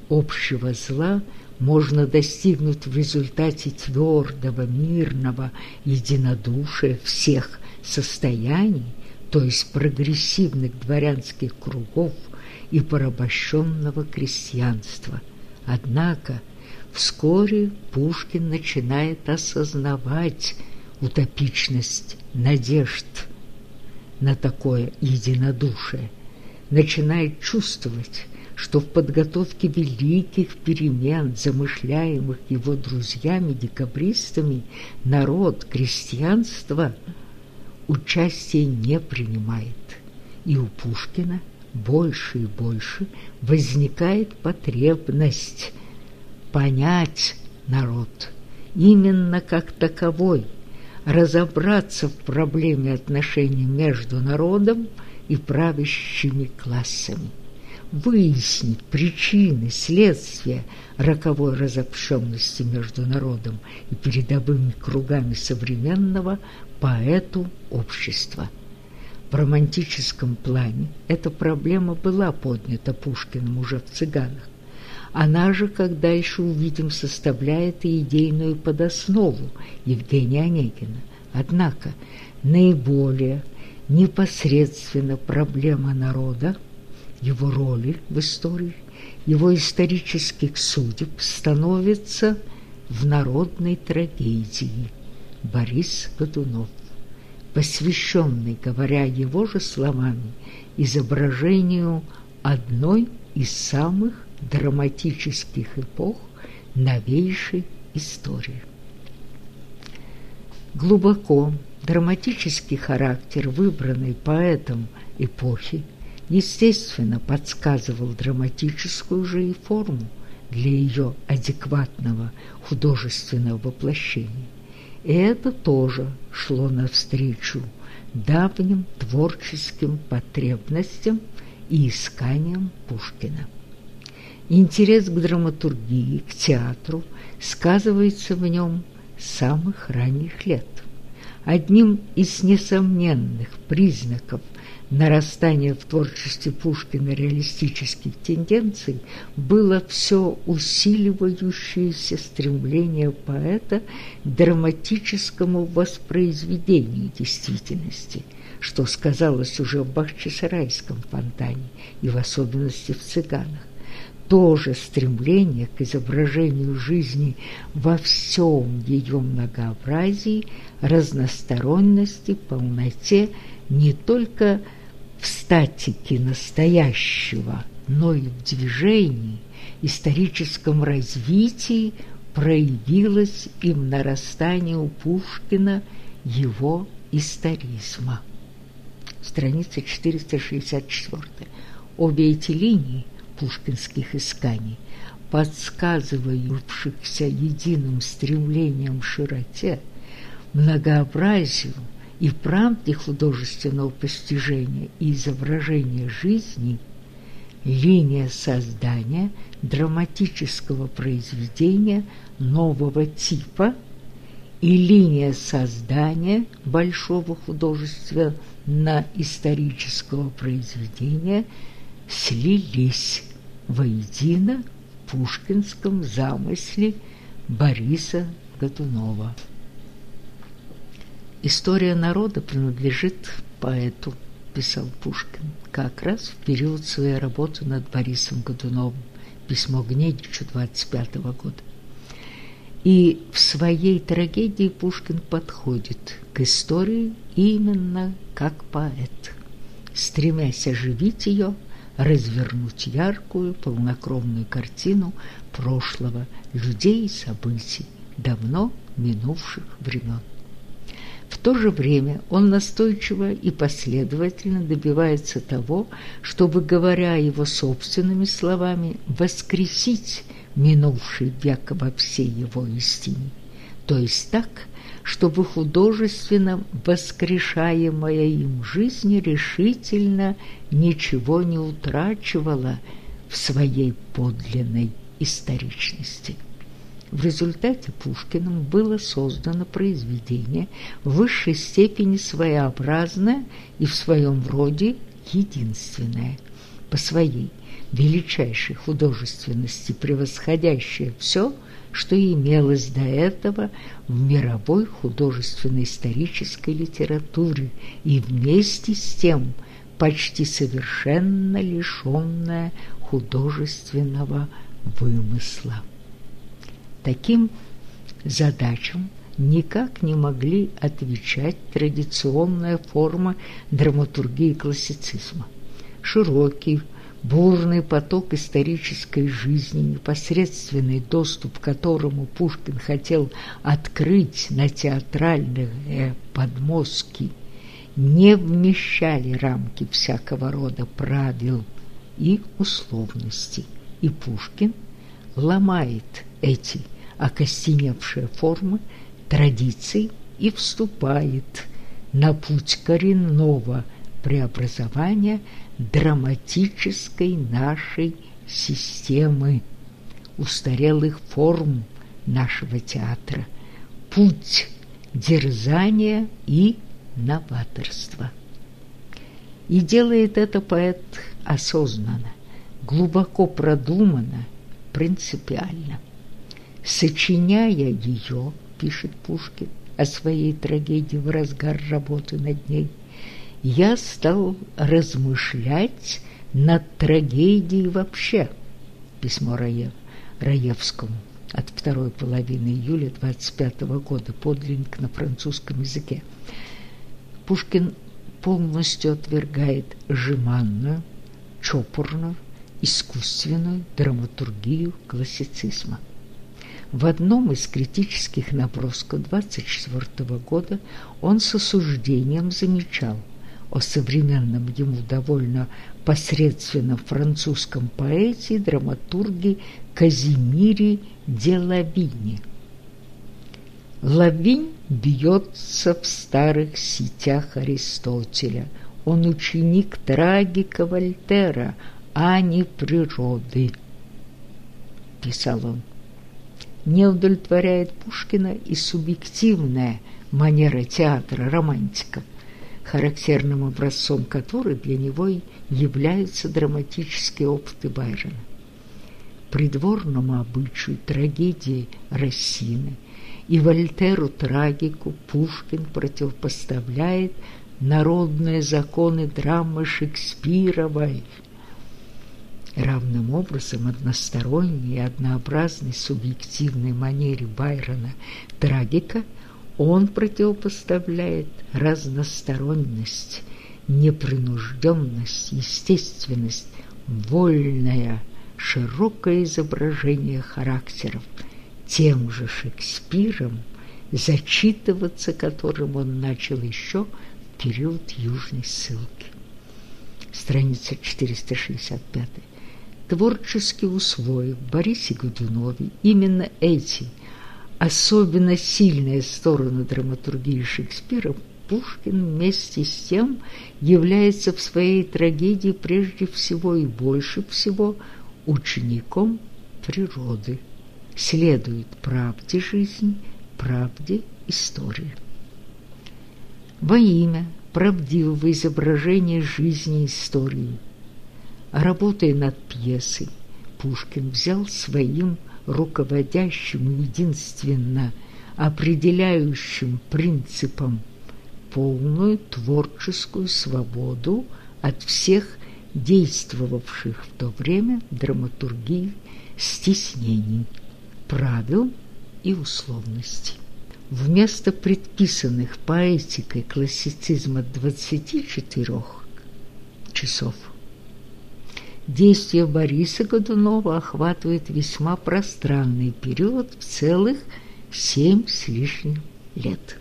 общего зла – можно достигнуть в результате твердого, мирного единодушия всех состояний, то есть прогрессивных дворянских кругов и порабощенного крестьянства. Однако вскоре Пушкин начинает осознавать утопичность надежд на такое единодушие, начинает чувствовать, что в подготовке великих перемен, замышляемых его друзьями-декабристами, народ, крестьянство участие не принимает. И у Пушкина больше и больше возникает потребность понять народ именно как таковой, разобраться в проблеме отношений между народом и правящими классами выяснить причины, следствия роковой разобщенности между народом и передовыми кругами современного поэту общества. В романтическом плане эта проблема была поднята Пушкиным уже в «Цыганах». Она же, когда еще увидим, составляет и идейную подоснову Евгения Онегина. Однако наиболее непосредственно проблема народа – его роли в истории, его исторических судеб становится в народной трагедии Борис Годунов, посвященный, говоря его же словами, изображению одной из самых драматических эпох новейшей истории. Глубоко драматический характер выбранной поэтом эпохи естественно, подсказывал драматическую же и форму для ее адекватного художественного воплощения. И это тоже шло навстречу давним творческим потребностям и исканиям Пушкина. Интерес к драматургии, к театру сказывается в нем с самых ранних лет. Одним из несомненных признаков нарастания в творчестве Пушкина реалистических тенденций было все усиливающееся стремление поэта к драматическому воспроизведению действительности, что сказалось уже в Бахчисарайском фонтане и в особенности в «Цыганах» тоже стремление к изображению жизни во всем ее многообразии, разносторонности, полноте не только в статике настоящего, но и в движении, историческом развитии проявилось и в нарастании у Пушкина его историзма. Страница 464. Обе эти линии – пушкинских исканий, подсказывающихся единым стремлением широте, многообразию и правде художественного постижения и изображения жизни, линия создания драматического произведения нового типа и линия создания большого художественно-исторического произведения слились воедино в пушкинском замысле Бориса Годунова. «История народа принадлежит поэту», – писал Пушкин, как раз в период своей работы над Борисом Годуновым, письмо Гнедичу 25 -го года. И в своей трагедии Пушкин подходит к истории именно как поэт, стремясь оживить ее – развернуть яркую, полнокровную картину прошлого, людей и событий, давно минувших времен. В то же время он настойчиво и последовательно добивается того, чтобы, говоря его собственными словами, воскресить минувший век во всей его истине, то есть так, чтобы художественно воскрешаемая им жизнь решительно ничего не утрачивала в своей подлинной историчности. В результате Пушкиным было создано произведение в высшей степени своеобразное и в своем роде единственное, по своей величайшей художественности превосходящее все – что имелось до этого в мировой художественно-исторической литературе и вместе с тем почти совершенно лишенное художественного вымысла. Таким задачам никак не могли отвечать традиционная форма драматургии классицизма. Широкий, бурный поток исторической жизни, непосредственный доступ к которому Пушкин хотел открыть на театральные подмостки, не вмещали рамки всякого рода правил и условностей. И Пушкин ломает эти окостеневшие формы традиций и вступает на путь коренного преобразования драматической нашей системы, устарелых форм нашего театра, путь дерзания и новаторства. И делает это поэт осознанно, глубоко продуманно, принципиально. Сочиняя ее, пишет Пушкин о своей трагедии в разгар работы над ней, я стал размышлять над трагедией вообще. Письмо Раев, Раевскому от второй половины июля 25 года, подлинник на французском языке. Пушкин полностью отвергает жеманную, чопорную, искусственную драматургию классицизма. В одном из критических набросков 24 года он с осуждением замечал – о современном ему довольно посредственном французском поэте и драматурге Казимире де Лавине. Лавинь бьется в старых сетях Аристотеля. Он ученик трагика Вольтера, а не природы, писал он. Не удовлетворяет Пушкина и субъективная манера театра романтиков – характерным образцом которой для него и являются драматические опыты Байрона. Придворному обычаю трагедии Рассины и Вольтеру трагику Пушкин противопоставляет народные законы драмы Шекспировой. Равным образом односторонней и однообразной субъективной манере Байрона трагика – он противопоставляет разносторонность, непринужденность, естественность, вольное, широкое изображение характеров, тем же Шекспиром, зачитываться которым он начал еще в период Южной ссылки. Страница 465. Творчески усвоив Борисе Годунове именно эти – особенно сильная сторона драматургии Шекспира, Пушкин вместе с тем является в своей трагедии прежде всего и больше всего учеником природы, следует правде жизни, правде истории. Во имя правдивого изображения жизни и истории, работая над пьесой, Пушкин взял своим руководящим единственно определяющим принципом полную творческую свободу от всех действовавших в то время драматургии стеснений, правил и условностей. Вместо предписанных поэтикой классицизма 24 часов Действие Бориса Годунова охватывает весьма пространный период в целых семь с лишним лет.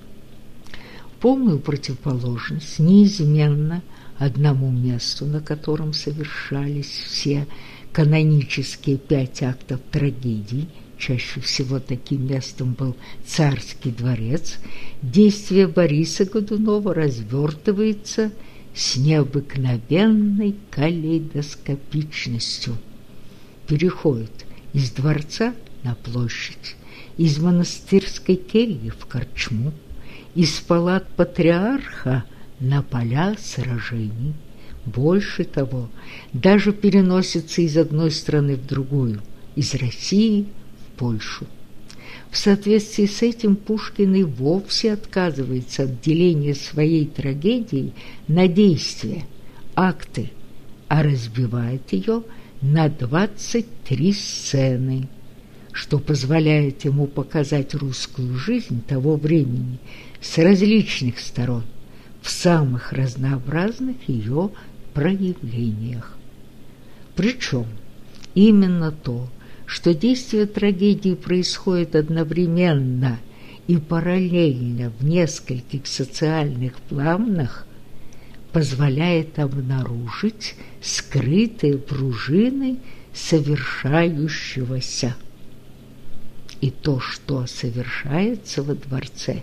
Полную противоположность неизменно одному месту, на котором совершались все канонические пять актов трагедии, чаще всего таким местом был царский дворец, действие Бориса Годунова развертывается – с необыкновенной калейдоскопичностью. Переходит из дворца на площадь, из монастырской кельи в корчму, из палат патриарха на поля сражений. Больше того, даже переносится из одной страны в другую, из России в Польшу. В соответствии с этим Пушкин и вовсе отказывается от деления своей трагедии на действия, акты, а разбивает ее на 23 сцены, что позволяет ему показать русскую жизнь того времени с различных сторон, в самых разнообразных ее проявлениях. Причем именно то, что действие трагедии происходит одновременно и параллельно в нескольких социальных планах, позволяет обнаружить скрытые пружины совершающегося. И то, что совершается во дворце,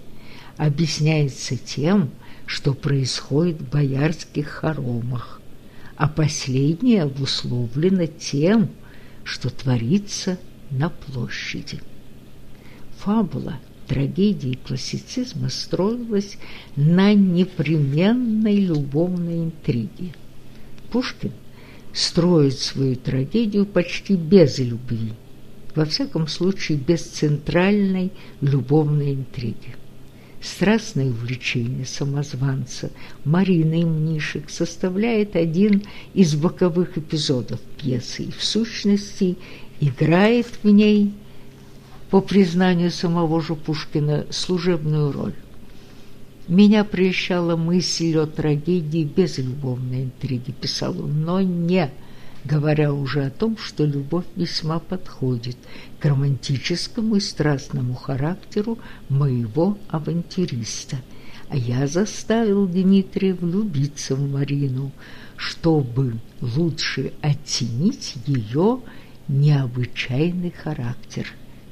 объясняется тем, что происходит в боярских хоромах, а последнее обусловлено тем, что творится на площади. Фабула трагедии классицизма строилась на непременной любовной интриге. Пушкин строит свою трагедию почти без любви, во всяком случае без центральной любовной интриги. Страстное увлечение самозванца Марины Мнишек составляет один из боковых эпизодов пьесы и, в сущности, играет в ней, по признанию самого же Пушкина, служебную роль. «Меня прельщала мысль о трагедии без любовной интриги», – писал он, – «но не говоря уже о том, что любовь весьма подходит к романтическому и страстному характеру моего авантюриста, а я заставил Дмитрия влюбиться в Марину, чтобы лучше оценить ее необычайный характер,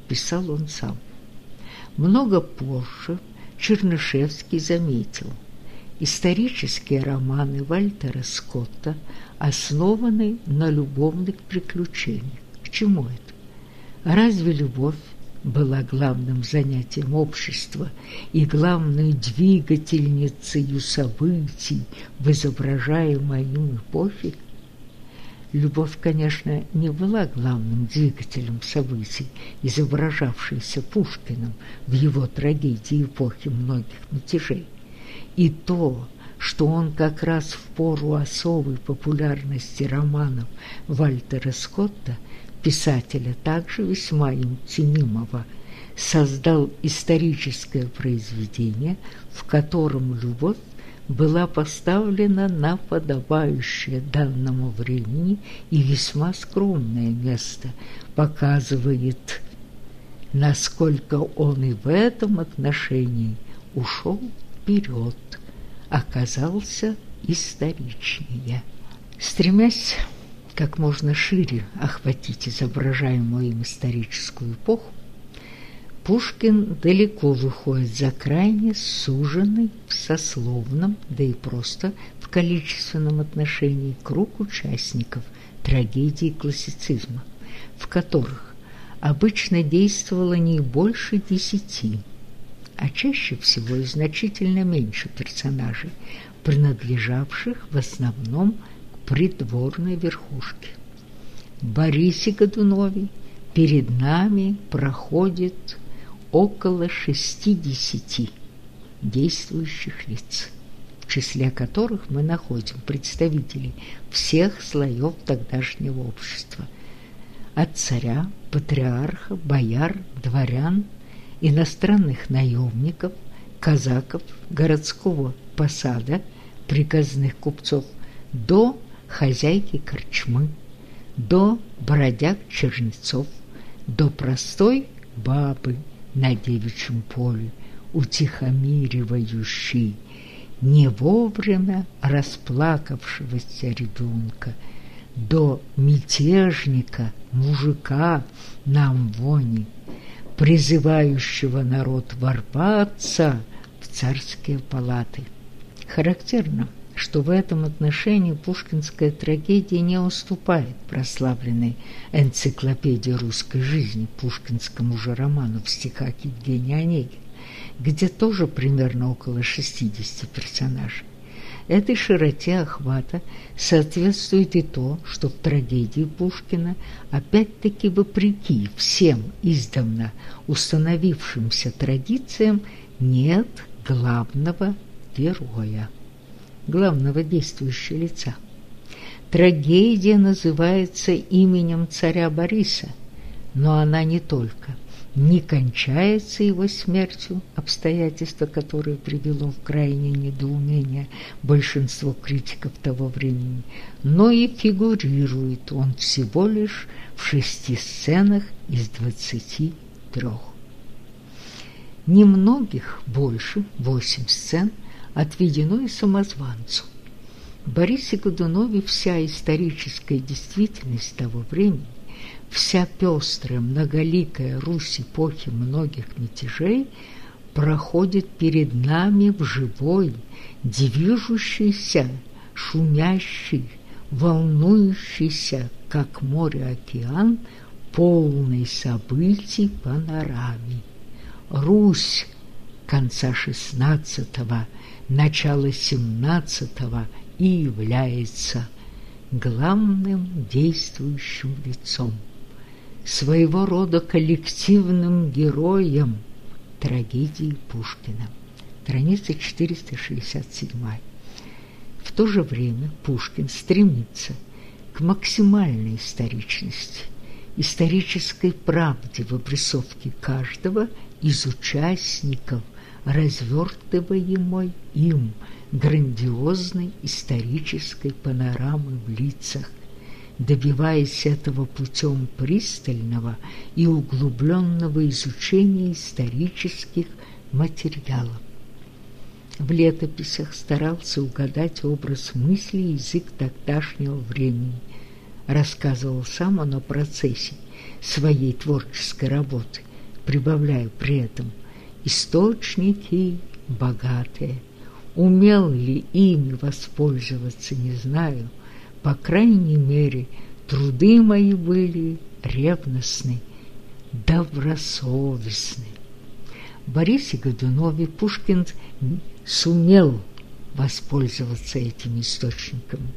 писал он сам. Много позже Чернышевский заметил, исторические романы Вальтера Скотта основаны на любовных приключениях. К чему это? Разве любовь была главным занятием общества и главной двигательницей событий в изображаемой им эпохе? Любовь, конечно, не была главным двигателем событий, изображавшейся Пушкиным в его трагедии эпохи многих мятежей. И то, что он как раз в пору особой популярности романов Вальтера Скотта, писателя также весьма им ценимого, создал историческое произведение, в котором любовь была поставлена на подобающее данному времени и весьма скромное место, показывает, насколько он и в этом отношении ушел вперед, оказался историчнее. Стремясь как можно шире охватить изображаемую им историческую эпоху, Пушкин далеко выходит за крайне суженный в сословном, да и просто в количественном отношении круг участников трагедии классицизма, в которых обычно действовало не больше десяти, а чаще всего и значительно меньше персонажей, принадлежавших в основном к придворной верхушке. Борисе Годунове перед нами проходит около 60 действующих лиц, в числе которых мы находим представителей всех слоев тогдашнего общества, от царя, патриарха, бояр, дворян, иностранных наемников, казаков, городского посада, приказных купцов, до хозяйки корчмы, до бродяг-чернецов, до простой бабы, на девичьем поле, утихомиривающий не вовремя расплакавшегося ребенка, до мятежника, мужика на Амвоне, призывающего народ ворваться в царские палаты. Характерно – что в этом отношении пушкинская трагедия не уступает прославленной энциклопедии русской жизни пушкинскому же роману в стихах Евгения Онегина, где тоже примерно около 60 персонажей. Этой широте охвата соответствует и то, что в трагедии Пушкина опять-таки вопреки всем издавна установившимся традициям нет главного героя главного действующего лица. Трагедия называется именем царя Бориса, но она не только не кончается его смертью, обстоятельство, которое привело в крайнее недоумение большинство критиков того времени, но и фигурирует он всего лишь в шести сценах из двадцати трех. Немногих больше, восемь сцен – отведено и самозванцу. Борисе Годунове вся историческая действительность того времени, вся пестрая, многоликая Русь эпохи многих мятежей проходит перед нами в живой, движущийся, шумящий, волнующийся, как море-океан, полный событий панораме. Русь конца XVI начала XVII и является главным действующим лицом, своего рода коллективным героем трагедии Пушкина. Страница 467. В то же время Пушкин стремится к максимальной историчности, исторической правде в обрисовке каждого из участников развертываемой им грандиозной исторической панорамы в лицах, добиваясь этого путем пристального и углубленного изучения исторических материалов. в летописях старался угадать образ мысли и язык тогдашнего времени. Рассказывал сам он о процессе своей творческой работы, прибавляя при этом «источники богатые». Умел ли ими воспользоваться, не знаю. По крайней мере, труды мои были ревностны, добросовестны. Борисе Годунове Пушкин сумел воспользоваться этими источниками.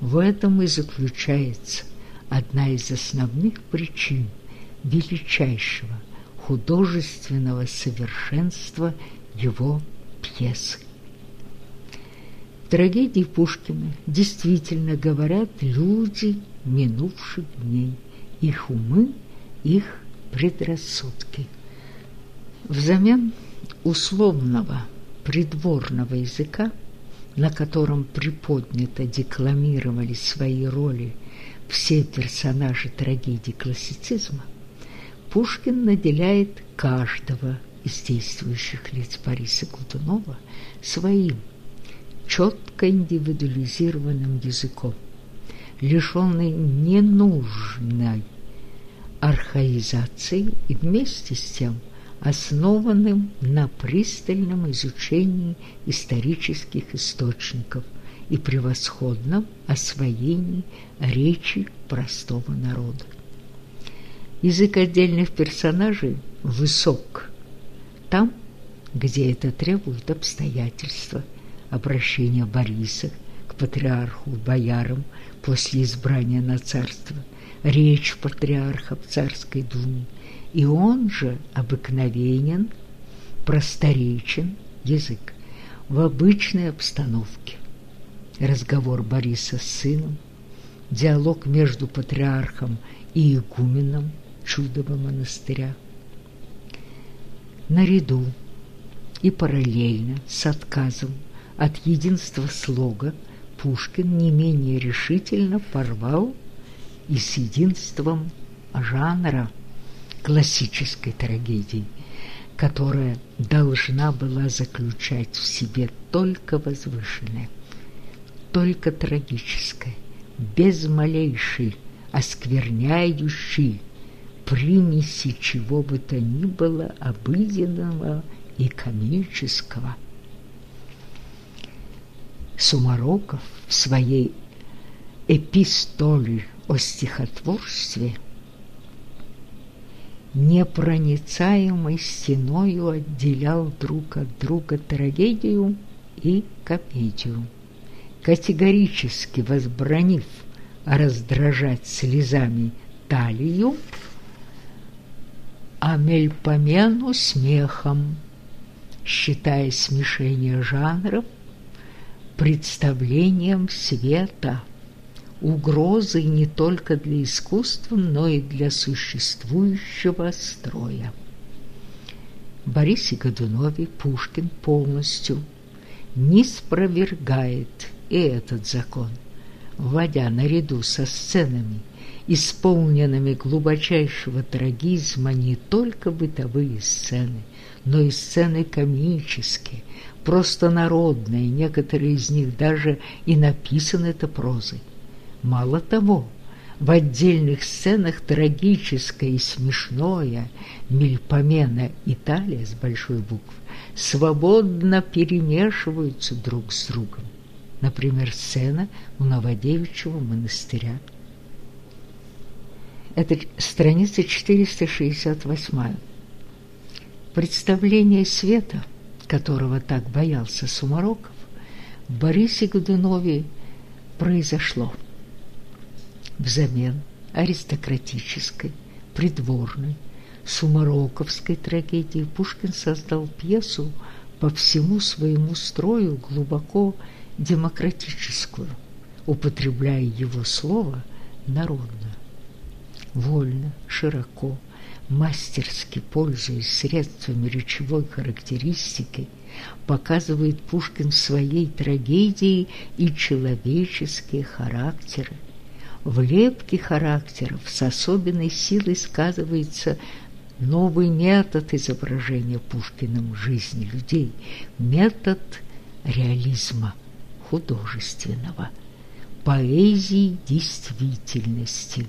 В этом и заключается одна из основных причин величайшего художественного совершенства его пьесы. Трагедии Пушкина действительно говорят люди минувших дней, их умы, их предрассудки. Взамен условного придворного языка, на котором приподнято декламировали свои роли все персонажи трагедии классицизма, Пушкин наделяет каждого из действующих лиц Бориса Годунова своим четко индивидуализированным языком, лишенный ненужной архаизации и вместе с тем основанным на пристальном изучении исторических источников и превосходном освоении речи простого народа. Язык отдельных персонажей высок там, где это требует обстоятельства, обращения Бориса к патриарху, боярам после избрания на царство, речь патриарха в царской думе, и он же обыкновенен, просторечен язык в обычной обстановке. Разговор Бориса с сыном, диалог между патриархом и игуменом Чудового монастыря. Наряду и параллельно с отказом от единства слога Пушкин не менее решительно порвал и с единством жанра классической трагедии, которая должна была заключать в себе только возвышенное, только трагическое, без малейшей оскверняющей примеси чего бы то ни было обыденного и комического. Сумароков в своей эпистоле о стихотворстве – непроницаемой стеною отделял друг от друга трагедию и комедию, категорически возбранив раздражать слезами талию, а мельпомену смехом, считая смешение жанров представлением света – угрозой не только для искусства, но и для существующего строя. В Борисе Годунове Пушкин полностью не спровергает и этот закон, вводя наряду со сценами, исполненными глубочайшего трагизма не только бытовые сцены, но и сцены комические, просто народные, некоторые из них даже и написаны-то прозой. Мало того, в отдельных сценах трагическое и смешное Мельпомена Италия с большой буквы свободно перемешиваются друг с другом. Например, сцена у Новодевичьего монастыря. Это страница 468. Представление света, которого так боялся Сумароков, в Борисе Годунове произошло – взамен аристократической, придворной, сумароковской трагедии Пушкин создал пьесу по всему своему строю глубоко демократическую, употребляя его слово народно, вольно, широко, мастерски пользуясь средствами речевой характеристики, показывает Пушкин своей трагедии и человеческие характеры, в лепке характеров с особенной силой сказывается новый метод изображения Пушкиным жизни людей, метод реализма художественного, поэзии действительности.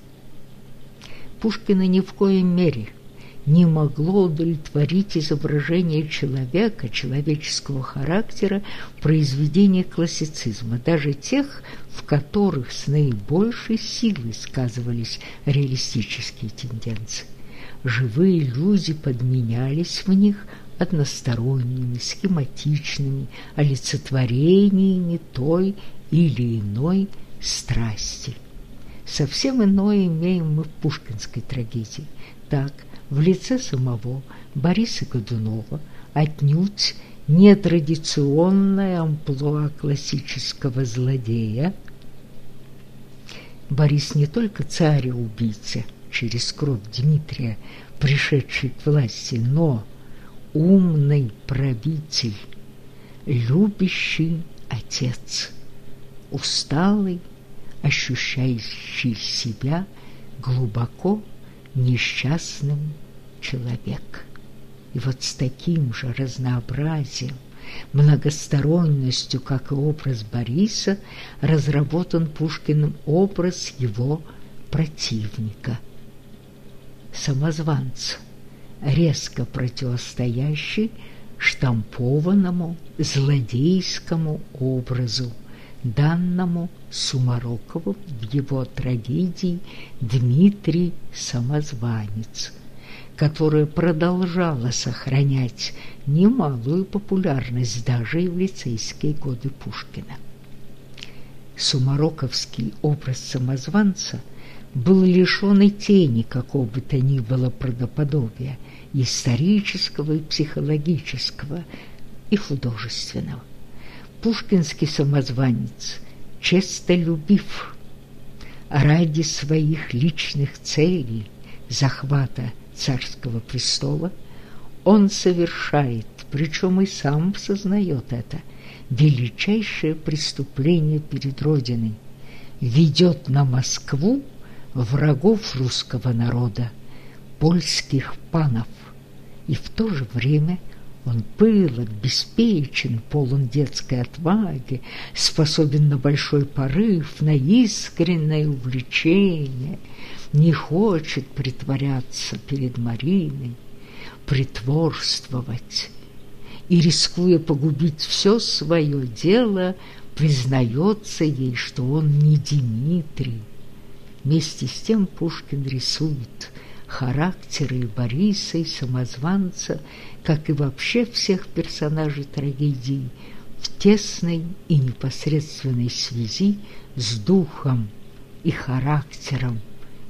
Пушкина ни в коей мере – не могло удовлетворить изображение человека, человеческого характера в произведениях классицизма, даже тех, в которых с наибольшей силой сказывались реалистические тенденции. Живые люди подменялись в них односторонними, схематичными олицетворениями той или иной страсти. Совсем иное имеем мы в пушкинской трагедии. Так – в лице самого Бориса Годунова отнюдь нетрадиционная амплуа классического злодея. Борис не только царь и убийца через кровь Дмитрия, пришедший к власти, но умный правитель, любящий отец, усталый, ощущающий себя глубоко несчастным человек. И вот с таким же разнообразием, многосторонностью, как и образ Бориса, разработан Пушкиным образ его противника, самозванца, резко противостоящий штампованному злодейскому образу, данному Сумарокову в его трагедии «Дмитрий Самозванец», которая продолжала сохранять немалую популярность даже и в лицейские годы Пушкина. Сумароковский образ самозванца был лишён и тени какого бы то ни было правдоподобия исторического и психологического и художественного. Пушкинский самозванец, честолюбив ради своих личных целей захвата царского престола, он совершает, причем и сам сознает это, величайшее преступление перед Родиной, ведет на Москву врагов русского народа, польских панов, и в то же время он пылок, беспечен, полон детской отваги, способен на большой порыв, на искреннее увлечение – не хочет притворяться перед Мариной, притворствовать и, рискуя погубить все свое дело, признается ей, что он не Дмитрий. Вместе с тем Пушкин рисует характеры Бориса, и самозванца, как и вообще всех персонажей трагедии, в тесной и непосредственной связи с духом и характером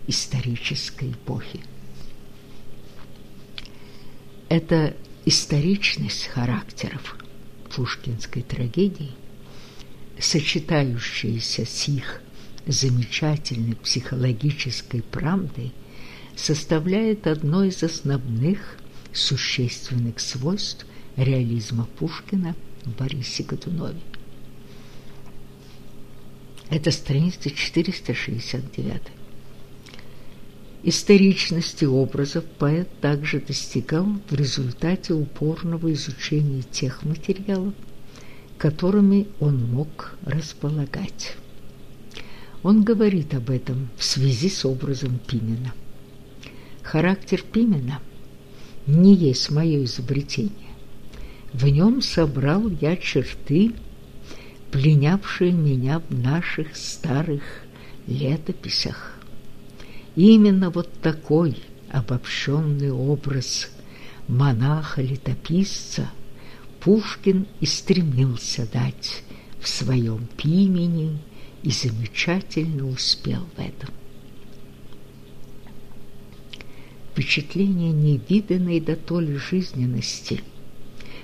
исторической эпохи. Эта историчность характеров пушкинской трагедии, сочетающаяся с их замечательной психологической правдой, составляет одно из основных существенных свойств реализма Пушкина в Борисе Годунове. Это страница 469. Историчности образов поэт также достигал в результате упорного изучения тех материалов, которыми он мог располагать. Он говорит об этом в связи с образом Пимена. Характер Пимена не есть мое изобретение. В нем собрал я черты, пленявшие меня в наших старых летописях. Именно вот такой обобщенный образ монаха-летописца Пушкин и стремился дать в своем пимени и замечательно успел в этом. Впечатление невиданной до толи жизненности,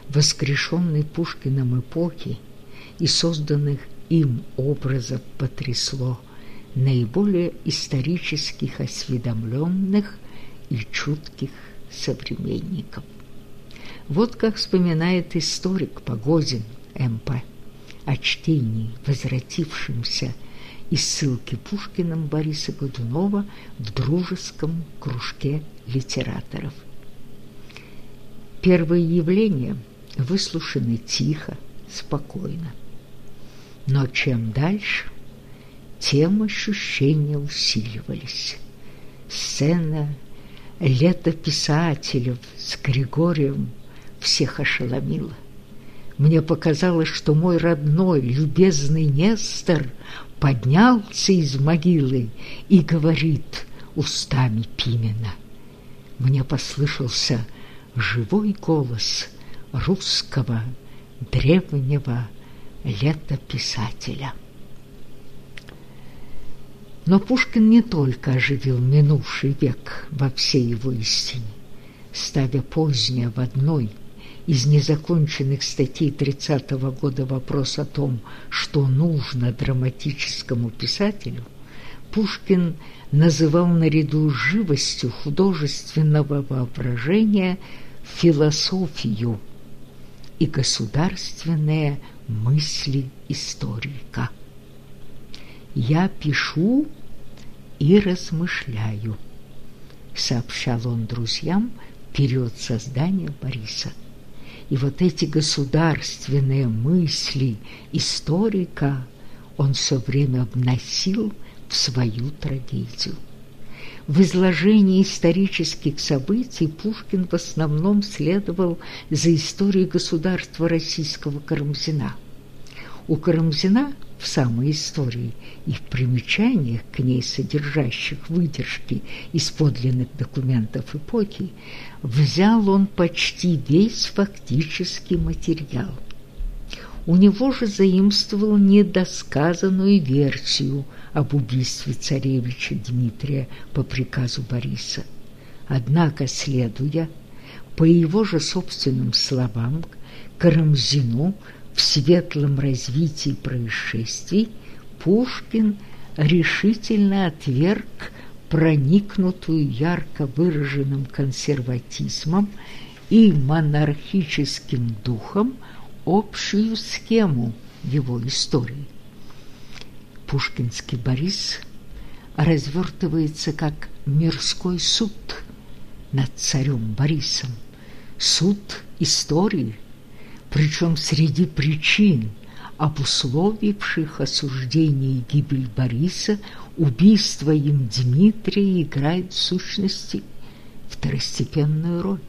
воскрешенной Пушкиным эпохи и созданных им образов потрясло наиболее исторически осведомленных и чутких современников. Вот как вспоминает историк Погодин М.П. о чтении, возвратившемся из ссылки Пушкиным Бориса Годунова в дружеском кружке литераторов. Первые явления выслушаны тихо, спокойно. Но чем дальше, тем ощущения усиливались. Сцена летописателев с Григорием всех ошеломила. Мне показалось, что мой родной, любезный Нестор поднялся из могилы и говорит устами Пимена. Мне послышался живой голос русского древнего летописателя. Но Пушкин не только оживил минувший век во всей его истине, ставя позднее в одной из незаконченных статей 30-го года вопрос о том, что нужно драматическому писателю, Пушкин называл наряду с живостью художественного воображения философию и государственные мысли историка. «Я пишу и размышляю», — сообщал он друзьям в период создания Бориса. И вот эти государственные мысли историка он все время вносил в свою трагедию. В изложении исторических событий Пушкин в основном следовал за историей государства российского Карамзина. У Карамзина в самой истории и в примечаниях к ней содержащих выдержки из подлинных документов эпохи, взял он почти весь фактический материал. У него же заимствовал недосказанную версию об убийстве царевича Дмитрия по приказу Бориса. Однако, следуя по его же собственным словам, Карамзину в светлом развитии происшествий Пушкин решительно отверг проникнутую ярко выраженным консерватизмом и монархическим духом общую схему его истории. Пушкинский Борис развертывается как мирской суд над царем Борисом, суд истории – причем среди причин, обусловивших осуждение и гибель Бориса, убийство им Дмитрия играет в сущности второстепенную роль.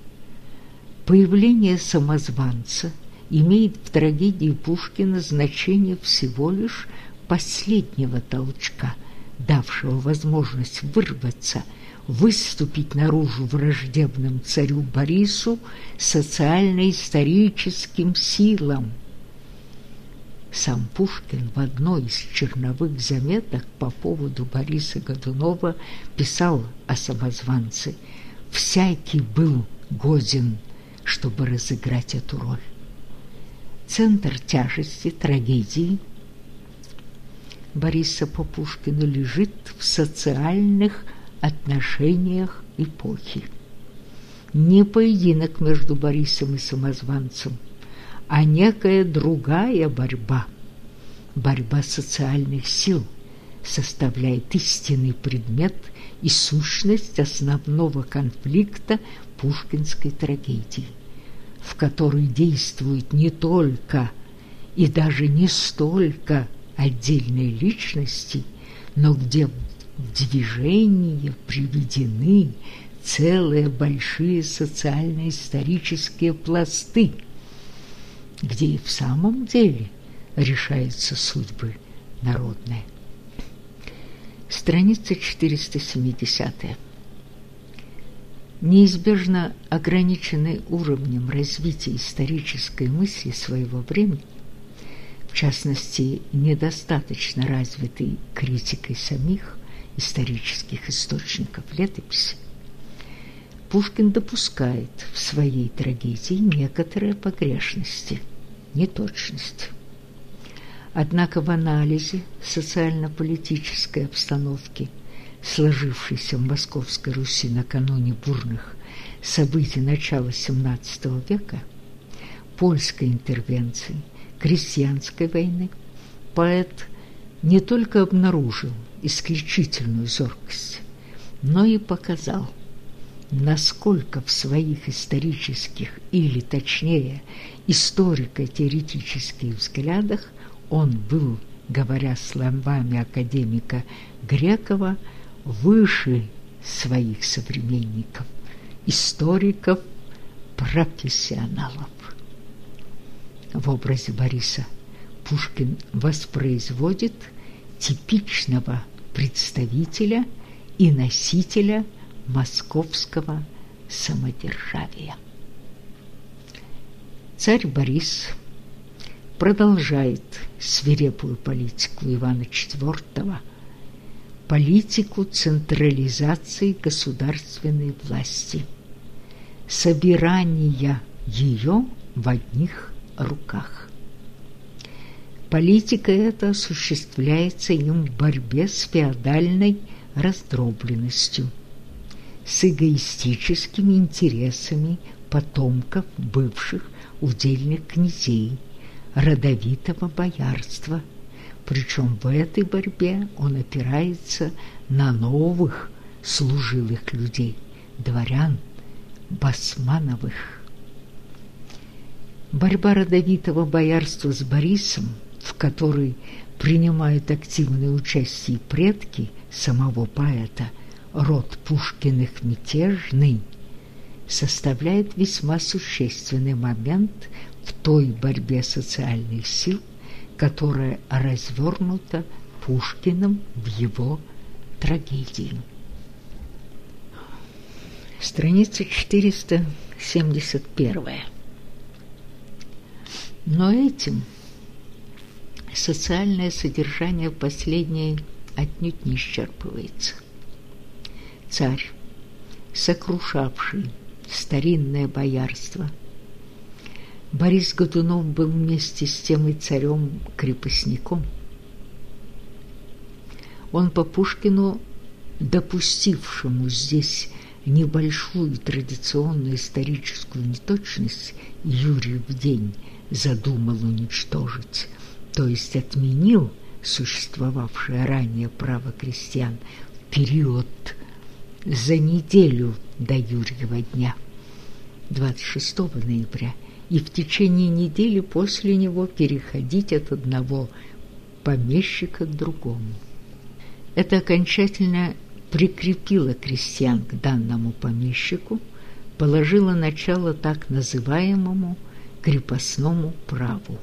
Появление самозванца имеет в трагедии Пушкина значение всего лишь последнего толчка, давшего возможность вырваться – выступить наружу враждебным царю Борису социально-историческим силам. Сам Пушкин в одной из черновых заметок по поводу Бориса Годунова писал о самозванце «Всякий был годен, чтобы разыграть эту роль». Центр тяжести трагедии Бориса по Пушкину лежит в социальных отношениях эпохи. Не поединок между Борисом и самозванцем, а некая другая борьба, борьба социальных сил, составляет истинный предмет и сущность основного конфликта пушкинской трагедии, в которой действуют не только и даже не столько отдельные личности, но где в движение приведены целые большие социально-исторические пласты, где и в самом деле решаются судьбы народные. Страница 470. Неизбежно ограниченный уровнем развития исторической мысли своего времени, частности, недостаточно развитой критикой самих, исторических источников летописи, Пушкин допускает в своей трагедии некоторые погрешности, неточности. Однако в анализе социально-политической обстановки, сложившейся в Московской Руси накануне бурных событий начала XVII века, польской интервенции, крестьянской войны, поэт не только обнаружил исключительную зоркость, но и показал, насколько в своих исторических или, точнее, историко-теоретических взглядах он был, говоря словами академика Грекова, выше своих современников, историков, профессионалов. В образе Бориса Пушкин воспроизводит типичного представителя и носителя московского самодержавия. Царь Борис продолжает свирепую политику Ивана IV, политику централизации государственной власти, собирания ее в одних руках. Политика эта осуществляется им в борьбе с феодальной раздробленностью, с эгоистическими интересами потомков бывших удельных князей, родовитого боярства. Причем в этой борьбе он опирается на новых служилых людей, дворян, басмановых. Борьба родовитого боярства с Борисом – в которой принимают активное участие предки самого поэта, род Пушкиных мятежный, составляет весьма существенный момент в той борьбе социальных сил, которая развернута Пушкиным в его трагедии. Страница 471. Но этим социальное содержание последней отнюдь не исчерпывается. Царь, сокрушавший старинное боярство, Борис Годунов был вместе с тем и царем-крепостником. Он по Пушкину, допустившему здесь небольшую традиционную историческую неточность, Юрий в день задумал уничтожить то есть отменил существовавшее ранее право крестьян в период за неделю до Юрьева дня, 26 ноября, и в течение недели после него переходить от одного помещика к другому. Это окончательно прикрепило крестьян к данному помещику, положило начало так называемому крепостному праву.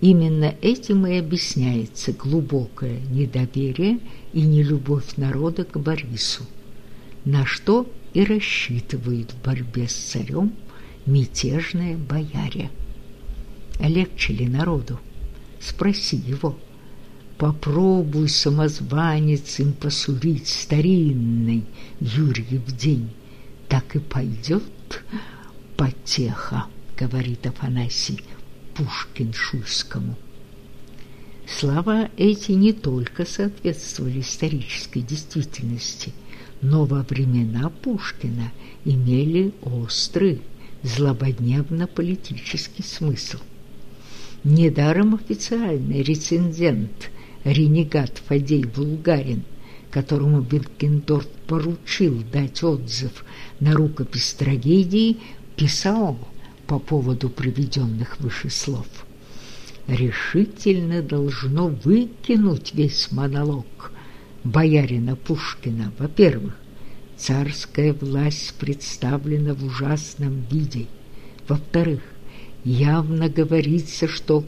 Именно этим и объясняется глубокое недоверие и нелюбовь народа к Борису, на что и рассчитывают в борьбе с царем мятежные бояре. Легче ли народу? Спроси его. Попробуй, самозванец, им посулить старинный Юрьев день. Так и пойдет потеха, говорит Афанасий, Пушкин-Шуйскому. Слова эти не только соответствовали исторической действительности, но во времена Пушкина имели острый, злободневно-политический смысл. Недаром официальный рецензент, ренегат Фадей Булгарин, которому Бенкендорф поручил дать отзыв на рукопись трагедии, писал по поводу приведенных выше слов. Решительно должно выкинуть весь монолог боярина Пушкина. Во-первых, царская власть представлена в ужасном виде. Во-вторых, явно говорится, что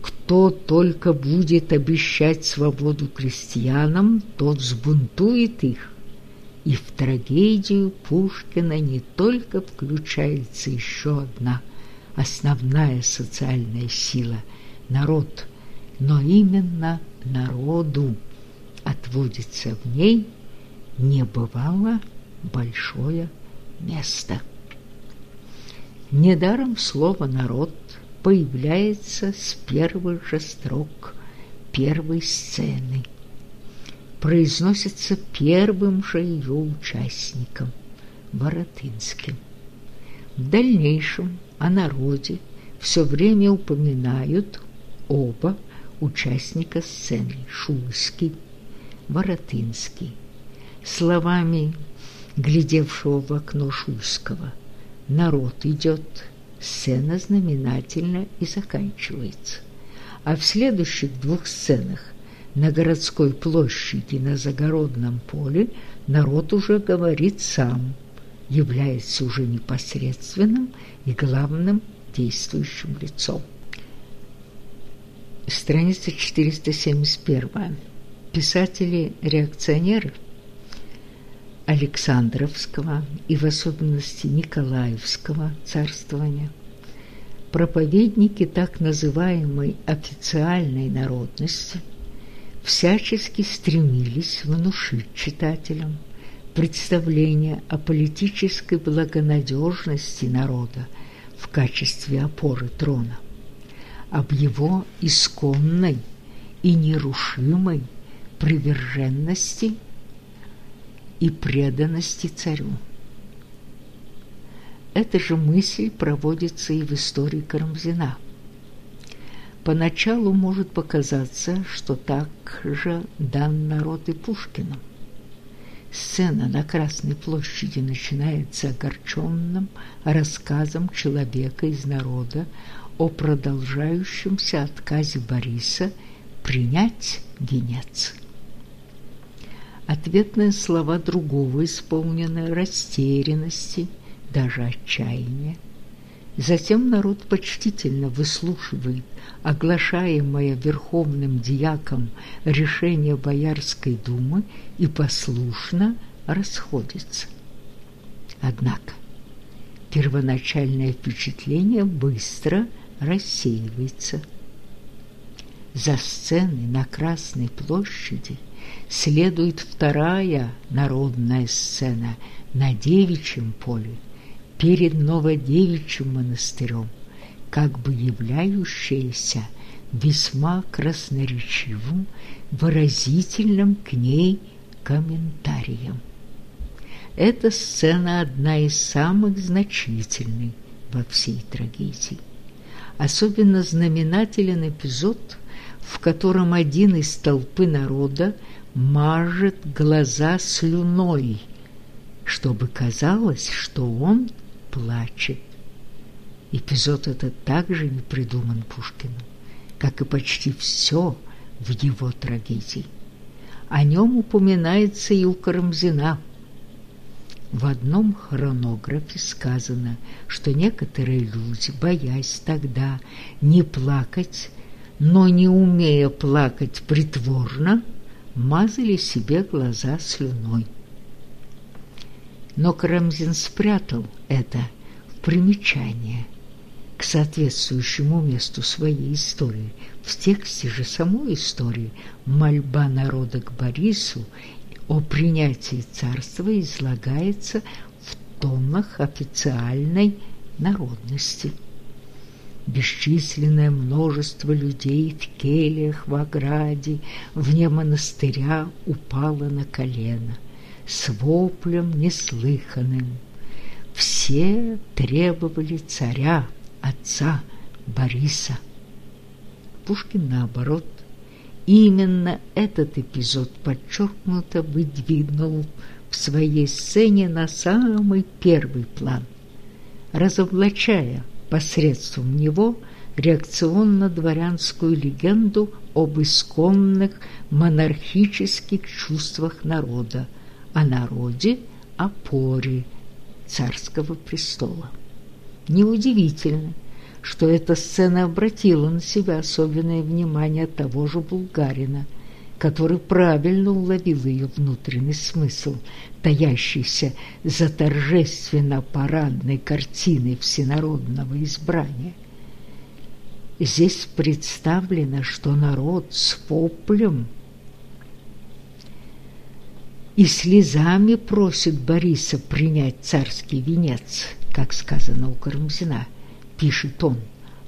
кто только будет обещать свободу крестьянам, тот сбунтует их и в трагедию Пушкина не только включается еще одна основная социальная сила – народ, но именно народу отводится в ней небывало большое место. Недаром слово «народ» появляется с первых же строк первой сцены – произносится первым же ее участником – Воротынским. В дальнейшем о народе все время упоминают оба участника сцены – Шуйский, Воротынский. Словами глядевшего в окно Шуйского. Народ идет, сцена знаменательно и заканчивается. А в следующих двух сценах на городской площади на загородном поле народ уже говорит сам, является уже непосредственным и главным действующим лицом. Страница 471. Писатели-реакционеры Александровского и в особенности Николаевского царствования, проповедники так называемой официальной народности всячески стремились внушить читателям представление о политической благонадежности народа в качестве опоры трона об его исконной и нерушимой приверженности и преданности царю. Эта же мысль проводится и в истории Карамзина. Поначалу может показаться, что так же дан народ и Пушкину. Сцена на Красной площади начинается огорченным рассказом человека из народа о продолжающемся отказе Бориса принять венец. Ответные слова другого исполнены растерянности, даже отчаяния. Затем народ почтительно выслушивает оглашаемое верховным диаком решение Боярской думы и послушно расходится. Однако первоначальное впечатление быстро – рассеивается. За сценой на Красной площади следует вторая народная сцена на Девичьем поле перед Новодевичьим монастырем, как бы являющаяся весьма красноречивым, выразительным к ней комментарием. Эта сцена одна из самых значительных во всей трагедии. Особенно знаменателен эпизод, в котором один из толпы народа мажет глаза слюной, чтобы казалось, что он плачет. Эпизод этот также не придуман Пушкиным, как и почти все в его трагедии. О нем упоминается и у Карамзина – в одном хронографе сказано, что некоторые люди, боясь тогда не плакать, но не умея плакать притворно, мазали себе глаза слюной. Но Карамзин спрятал это в примечание к соответствующему месту своей истории. В тексте же самой истории мольба народа к Борису о принятии царства излагается в тонах официальной народности. Бесчисленное множество людей в кельях, в ограде, вне монастыря упало на колено с воплем неслыханным. Все требовали царя, отца Бориса. Пушкин, наоборот, Именно этот эпизод подчеркнуто выдвинул в своей сцене на самый первый план, разоблачая посредством него реакционно-дворянскую легенду об исконных монархических чувствах народа, о народе, опоре царского престола. Неудивительно, что эта сцена обратила на себя особенное внимание того же Булгарина, который правильно уловил ее внутренний смысл, таящийся за торжественно-парадной картиной всенародного избрания. Здесь представлено, что народ с воплем и слезами просит Бориса принять царский венец, как сказано у Карамзина – пишет он,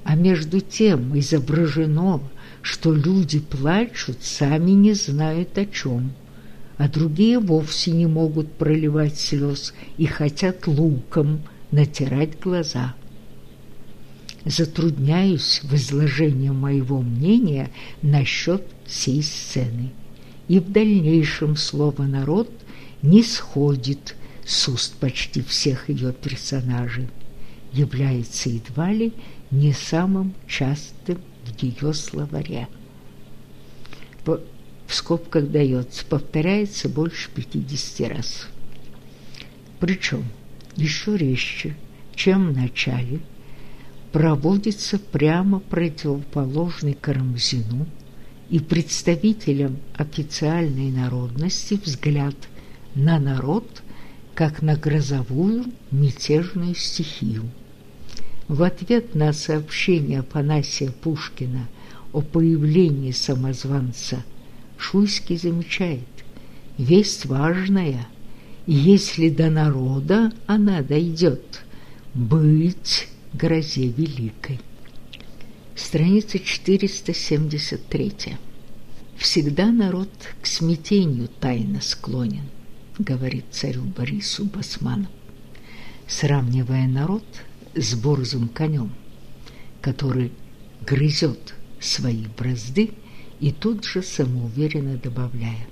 а между тем изображено, что люди плачут, сами не знают о чем, а другие вовсе не могут проливать слез и хотят луком натирать глаза. Затрудняюсь в изложении моего мнения насчет всей сцены, и в дальнейшем слово «народ» не сходит с уст почти всех ее персонажей является едва ли не самым частым в ее словаре. В скобках дается, повторяется больше 50 раз. Причем еще резче, чем в начале, проводится прямо противоположный Карамзину и представителям официальной народности взгляд на народ как на грозовую мятежную стихию. В ответ на сообщение Панасия Пушкина о появлении самозванца Шуйский замечает «Весть важная, если до народа она дойдет, быть грозе великой». Страница 473. «Всегда народ к смятению тайно склонен», говорит царю Борису Басманов, сравнивая народ с борзым конем, который грызет свои бразды и тут же самоуверенно добавляя